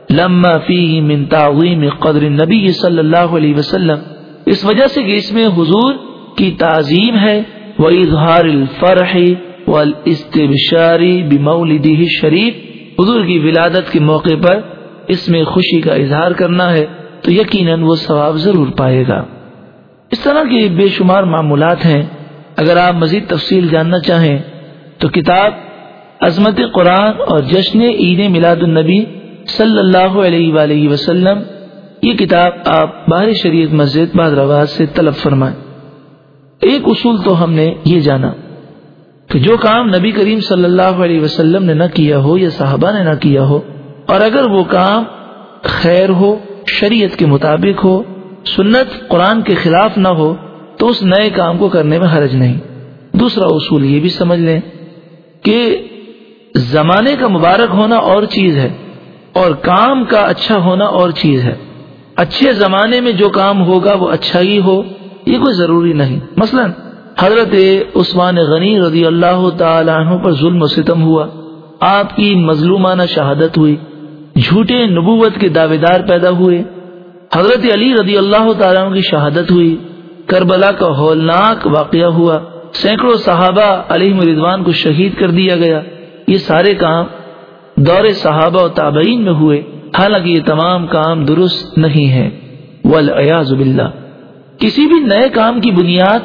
لما فی من تعظیم قدر نبی صلی اللہ علیہ وسلم۔ اس وجہ سے کہ اس میں حضور کی تعظیم ہے۔ وہ اظہار الفرح والاستبشاری بمولدہ شریف حضور کی ولادت کے موقع پر اس میں خوشی کا اظہار کرنا ہے تو یقیناً وہ ثواب ضرور پائے گا۔ اس طرح کی بے شمار معمولات ہیں۔ اگر آپ مزید تفصیل جاننا چاہیں تو کتاب عظمت قرآن اور جشن عید میلاد النبی صلی اللہ علیہ وآلہ وسلم۔ یہ کتاب آپ باہر شریعت مسجد بعد رواز سے طلب فرمائیں۔ ایک اصول تو ہم نے یہ جانا۔ کہ جو کام نبی کریم صلی اللہ علیہ وسلم نے نہ کیا ہو یا صحابہ نے نہ کیا ہو، اور اگر وہ کام خیر ہو، شریعت کے مطابق ہو، سنت قرآن کے خلاف نہ ہو، تو اس نئے کام کو کرنے میں حرج نہیں۔ دوسرا اصول یہ بھی سمجھ لیں کہ زمانے کا مبارک ہونا اور چیز ہے، اور کام کا اچھا ہونا اور چیز ہے۔ اچھے زمانے میں جو کام ہوگا وہ اچھا ہی ہو، یہ کوئی ضروری نہیں۔ مثلا حضرت عثمان غنی رضی اللہ تعالیٰ عنہ پر ظلم و ستم ہوا۔ آپ کی مظلومانہ شہادت ہوئی۔ جھوٹے نبوت کے دعوے دار پیدا ہوئے۔ حضرت علی رضی اللہ تعالیٰ عنہ کی شہادت ہوئی۔ کربلا کا ہولناک واقعہ ہوا۔ سینکڑوں صحابہ علی مردوان کو شہید کر دیا گیا۔ یہ سارے کام دور صحابہ و تابعین میں ہوئے۔ حالانکہ یہ تمام کام درست نہیں ہے ولیاز باللہ۔ کسی بھی نئے کام کی بنیاد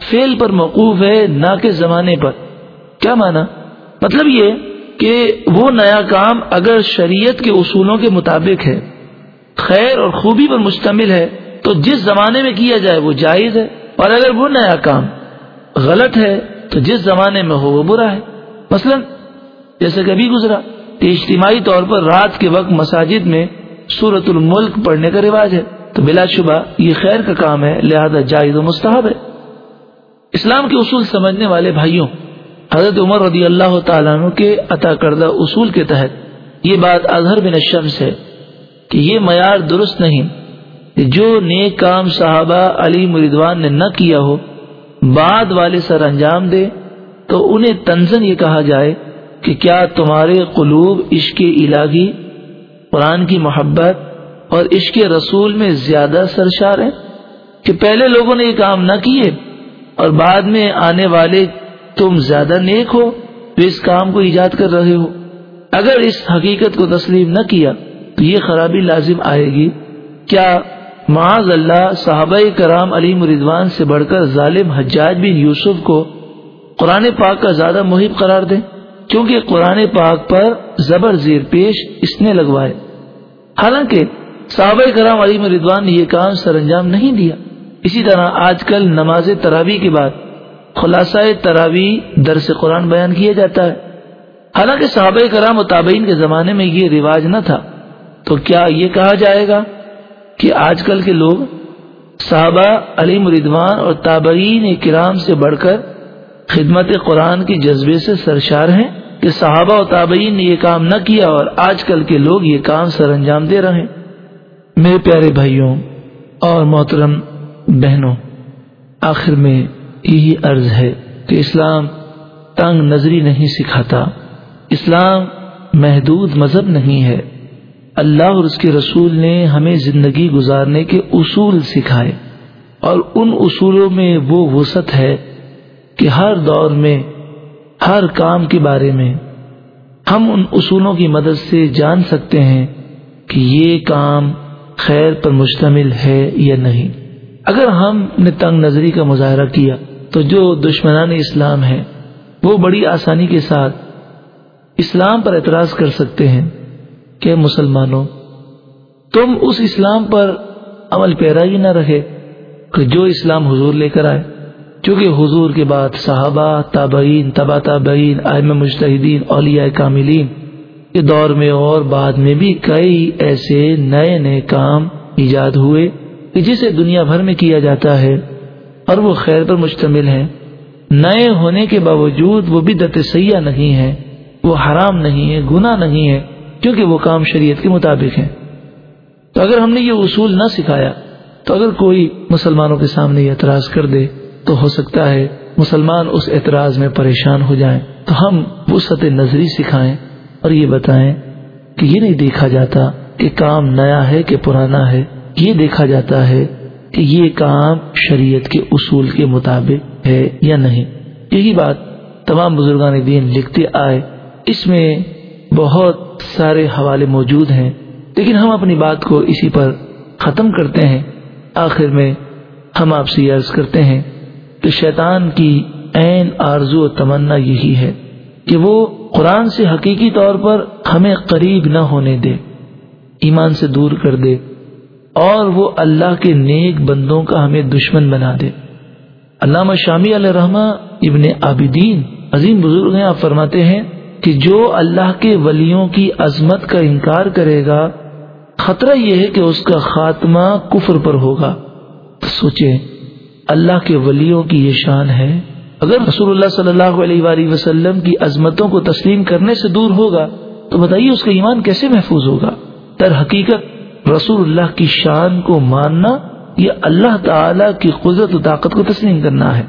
فیل پر موقوف ہے، نہ کہ زمانے پر۔ کیا مانا؟ مطلب یہ کہ وہ نیا کام اگر شریعت کے اصولوں کے مطابق ہے، خیر اور خوبی پر مشتمل ہے، تو جس زمانے میں کیا جائے وہ جائز ہے۔ اور اگر وہ نیا کام غلط ہے، تو جس زمانے میں ہو وہ برا ہے۔ مثلا، جیسے کبھی گزرا، کہ اجتماعی طور پر رات کے وقت مساجد میں سورت الملک پڑھنے کا رواج ہے۔ تو بلا شبہ یہ خیر کا کام ہے، لہذا جائز و مستحب ہے۔ اسلام کے اصول سمجھنے والے بھائیوں، حضرت عمر رضی اللہ تعالیٰ عنہ کے عطا کردہ اصول کے تحت یہ بات اظہر بن الشمس ہے کہ یہ معیار درست نہیں کہ جو نیک کام صحابہ علی مریدوان نے نہ کیا ہو، بعد والے سر انجام دے، تو انہیں تنزن یہ کہا جائے کہ کیا تمہارے قلوب عشق الہی، قرآن کی محبت اور عشق رسول میں زیادہ سرشار ہیں؟ کہ پہلے لوگوں نے یہ کام نہ کیے اور بعد میں آنے والے تم زیادہ نیک ہو تو اس کام کو ایجاد کر رہے ہو۔ اگر اس حقیقت کو تسلیم نہ کیا تو یہ خرابی لازم آئے گی۔ کیا معاذ اللہ صحابہ کرام علی مردوان سے بڑھ کر ظالم حجاج بن یوسف کو قرآن پاک کا زیادہ محب قرار دیں؟ کیونکہ قرآن پاک پر زبر زیر پیش اس نے لگوائے۔ حالانکہ صحابہ کرام علی مردوان نے یہ کام سر انجام نہیں دیا۔ اسی طرح آج کل نماز تراوی کے بعد خلاصہ تراوی درس قرآن بیان کیا جاتا ہے۔ حالانکہ صحابہ کرام و تابعین کے زمانے میں یہ رواج نہ تھا۔ تو کیا یہ کہا جائے گا کہ آج کل کے لوگ صحابہ علی مردوان اور تابعین کرام سے بڑھ کر خدمت قرآن کے جذبے سے سرشار ہیں کہ صحابہ و تابعین نے یہ کام نہ کیا اور آج کل کے لوگ یہ کام سر انجام دے رہے میرے پیارے بھائیوں اور محترم بہنوں، آخر میں یہی عرض ہے کہ اسلام تنگ نظری نہیں سکھاتا۔ اسلام محدود مذہب نہیں ہے۔ اللہ اور اس کے رسول نے ہمیں زندگی گزارنے کے اصول سکھائے۔ اور ان اصولوں میں وہ وسعت ہے کہ ہر دور میں، ہر کام کے بارے میں ہم ان اصولوں کی مدد سے جان سکتے ہیں کہ یہ کام خیر پر مشتمل ہے یا نہیں۔ اگر ہم نے تنگ نظری کا مظاہرہ کیا تو جو دشمنان اسلام ہیں، وہ بڑی آسانی کے ساتھ اسلام پر اعتراض کر سکتے ہیں کہ مسلمانوں، تم اس اسلام پر عمل پیرا ہی نہ رہے کہ جو اسلام حضور لے کر آئے۔ چونکہ حضور کے بعد صحابہ، تابعین، تبا تابعین آئم مشتحدین اولیاء کاملین کے دور میں اور بعد میں بھی کئی ایسے نئے نئے کام ایجاد ہوئے۔ کہ جسے دنیا بھر میں کیا جاتا ہے اور وہ خیر پر مشتمل ہے نئے ہونے کے باوجود وہ بھی سیاح نہیں ہے وہ حرام نہیں ہے گناہ نہیں ہے کیونکہ وہ کام شریعت کے مطابق ہے تو اگر ہم نے یہ اصول نہ سکھایا، تو اگر کوئی مسلمانوں کے سامنے یہ اعتراض کر دے، تو ہو سکتا ہے مسلمان اس اعتراض میں پریشان ہو جائیں۔ تو ہم وسط نظری سکھائیں اور یہ بتائیں کہ یہ نہیں دیکھا جاتا کہ کام نیا ہے کہ پرانا ہے۔ یہ دیکھا جاتا ہے کہ یہ کام شریعت کے اصول کے مطابق ہے یا نہیں۔ یہی بات تمام بزرگان دین لکھتے آئے، اس میں بہت سارے حوالے موجود ہیں، لیکن ہم اپنی بات کو اسی پر ختم کرتے ہیں۔ آخر میں ہم آپ سے عرض کرتے ہیں کہ شیطان کی عین، آرزو و تمنا یہی ہے کہ وہ قرآن سے حقیقی طور پر ہمیں قریب نہ ہونے دے، ایمان سے دور کر دے۔ اور وہ اللہ کے نیک بندوں کا ہمیں دشمن بنا دے۔ علامہ شامی علیہ رحمٰ ابن عابدین عظیم بزرگ ہیں، آپ فرماتے ہیں کہ جو اللہ کے ولیوں کی عظمت کا انکار کرے گا، خطرہ یہ ہے کہ اس کا خاتمہ کفر پر ہوگا۔ سوچے اللہ کے ولیوں کی یہ شان ہے۔ اگر رسول اللہ صلی اللہ علیہ وآلہ وسلم کی عظمتوں کو تسلیم کرنے سے دور ہوگا، تو بتائیے اس کا ایمان کیسے محفوظ ہوگا؟ در حقیقت رسول اللہ کی شان کو ماننا یہ اللہ تعالی کی قدرت و طاقت کو تسلیم کرنا ہے۔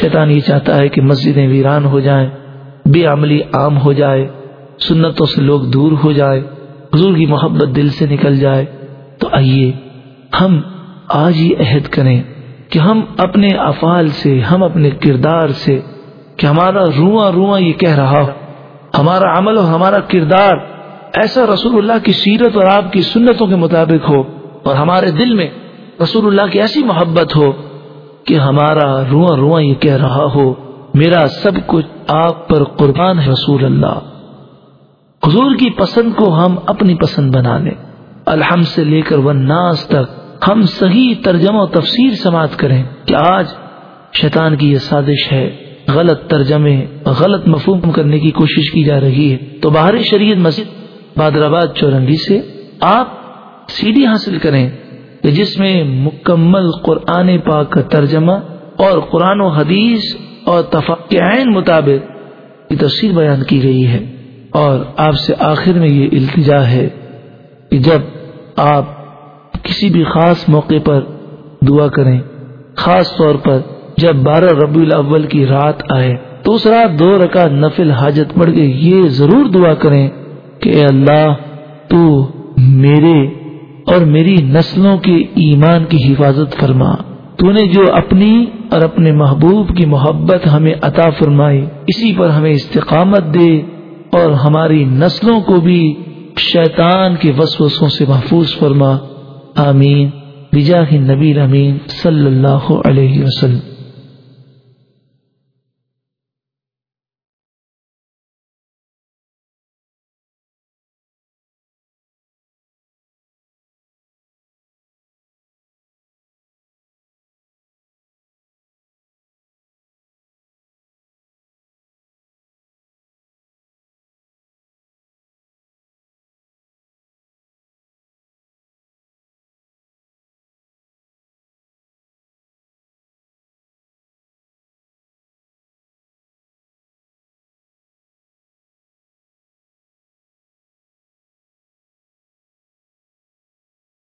شیطان یہ چاہتا ہے کہ مسجدیں ویران ہو جائیں، بے عملی عام ہو جائے، سنتوں سے لوگ دور ہو جائے، حضور کی محبت دل سے نکل جائے۔ تو آئیے، ہم آج ہی عہد کریں کہ ہم اپنے افعال سے، ہم اپنے کردار سے کہ ہمارا رواں رواں یہ کہہ رہا ہو۔ ہمارا عمل اور ہمارا کردار ایسا رسول اللہ کی سیرت اور آپ کی سنتوں کے مطابق ہو اور ہمارے دل میں رسول اللہ کی ایسی محبت ہو کہ ہمارا رواں رواں یہ کہہ رہا ہو، میرا سب کچھ آپ پر قربان ہے رسول اللہ۔ حضور کی پسند کو ہم اپنی پسند بنا لیں۔ الحم سے لے کر وہ ناز تک ہم صحیح ترجمہ و تفسیر سماعت کریں کہ آج شیطان کی یہ سازش ہے، غلط ترجمے، غلط مفہوم کرنے کی کوشش کی جا رہی ہے۔ تو باہر شریعت مسجد بادر آباد چورنگی سے آپ سی ڈی حاصل کریں کہ جس میں مکمل قرآن پاک کا ترجمہ اور قرآن و حدیث اور تفق عین مطابق یہ تفصیل بیان کی گئی ہے۔ اور آپ سے آخر میں یہ التجا ہے کہ جب آپ کسی بھی خاص موقع پر دعا کریں، خاص طور پر جب بارہ ربی الاول کی رات آئے تو اس رات دو رکعت نفل حاجت پڑ کے یہ ضرور دعا کریں کہ اللہ، تو میرے اور میری نسلوں کے ایمان کی حفاظت فرما۔ تو نے جو اپنی اور اپنے محبوب کی محبت ہمیں عطا فرمائی، اسی پر ہمیں استقامت دے اور ہماری نسلوں کو بھی شیطان کے وسوسوں سے محفوظ فرما۔ آمین۔ بجاہ نبی امین صلی اللہ علیہ وسلم۔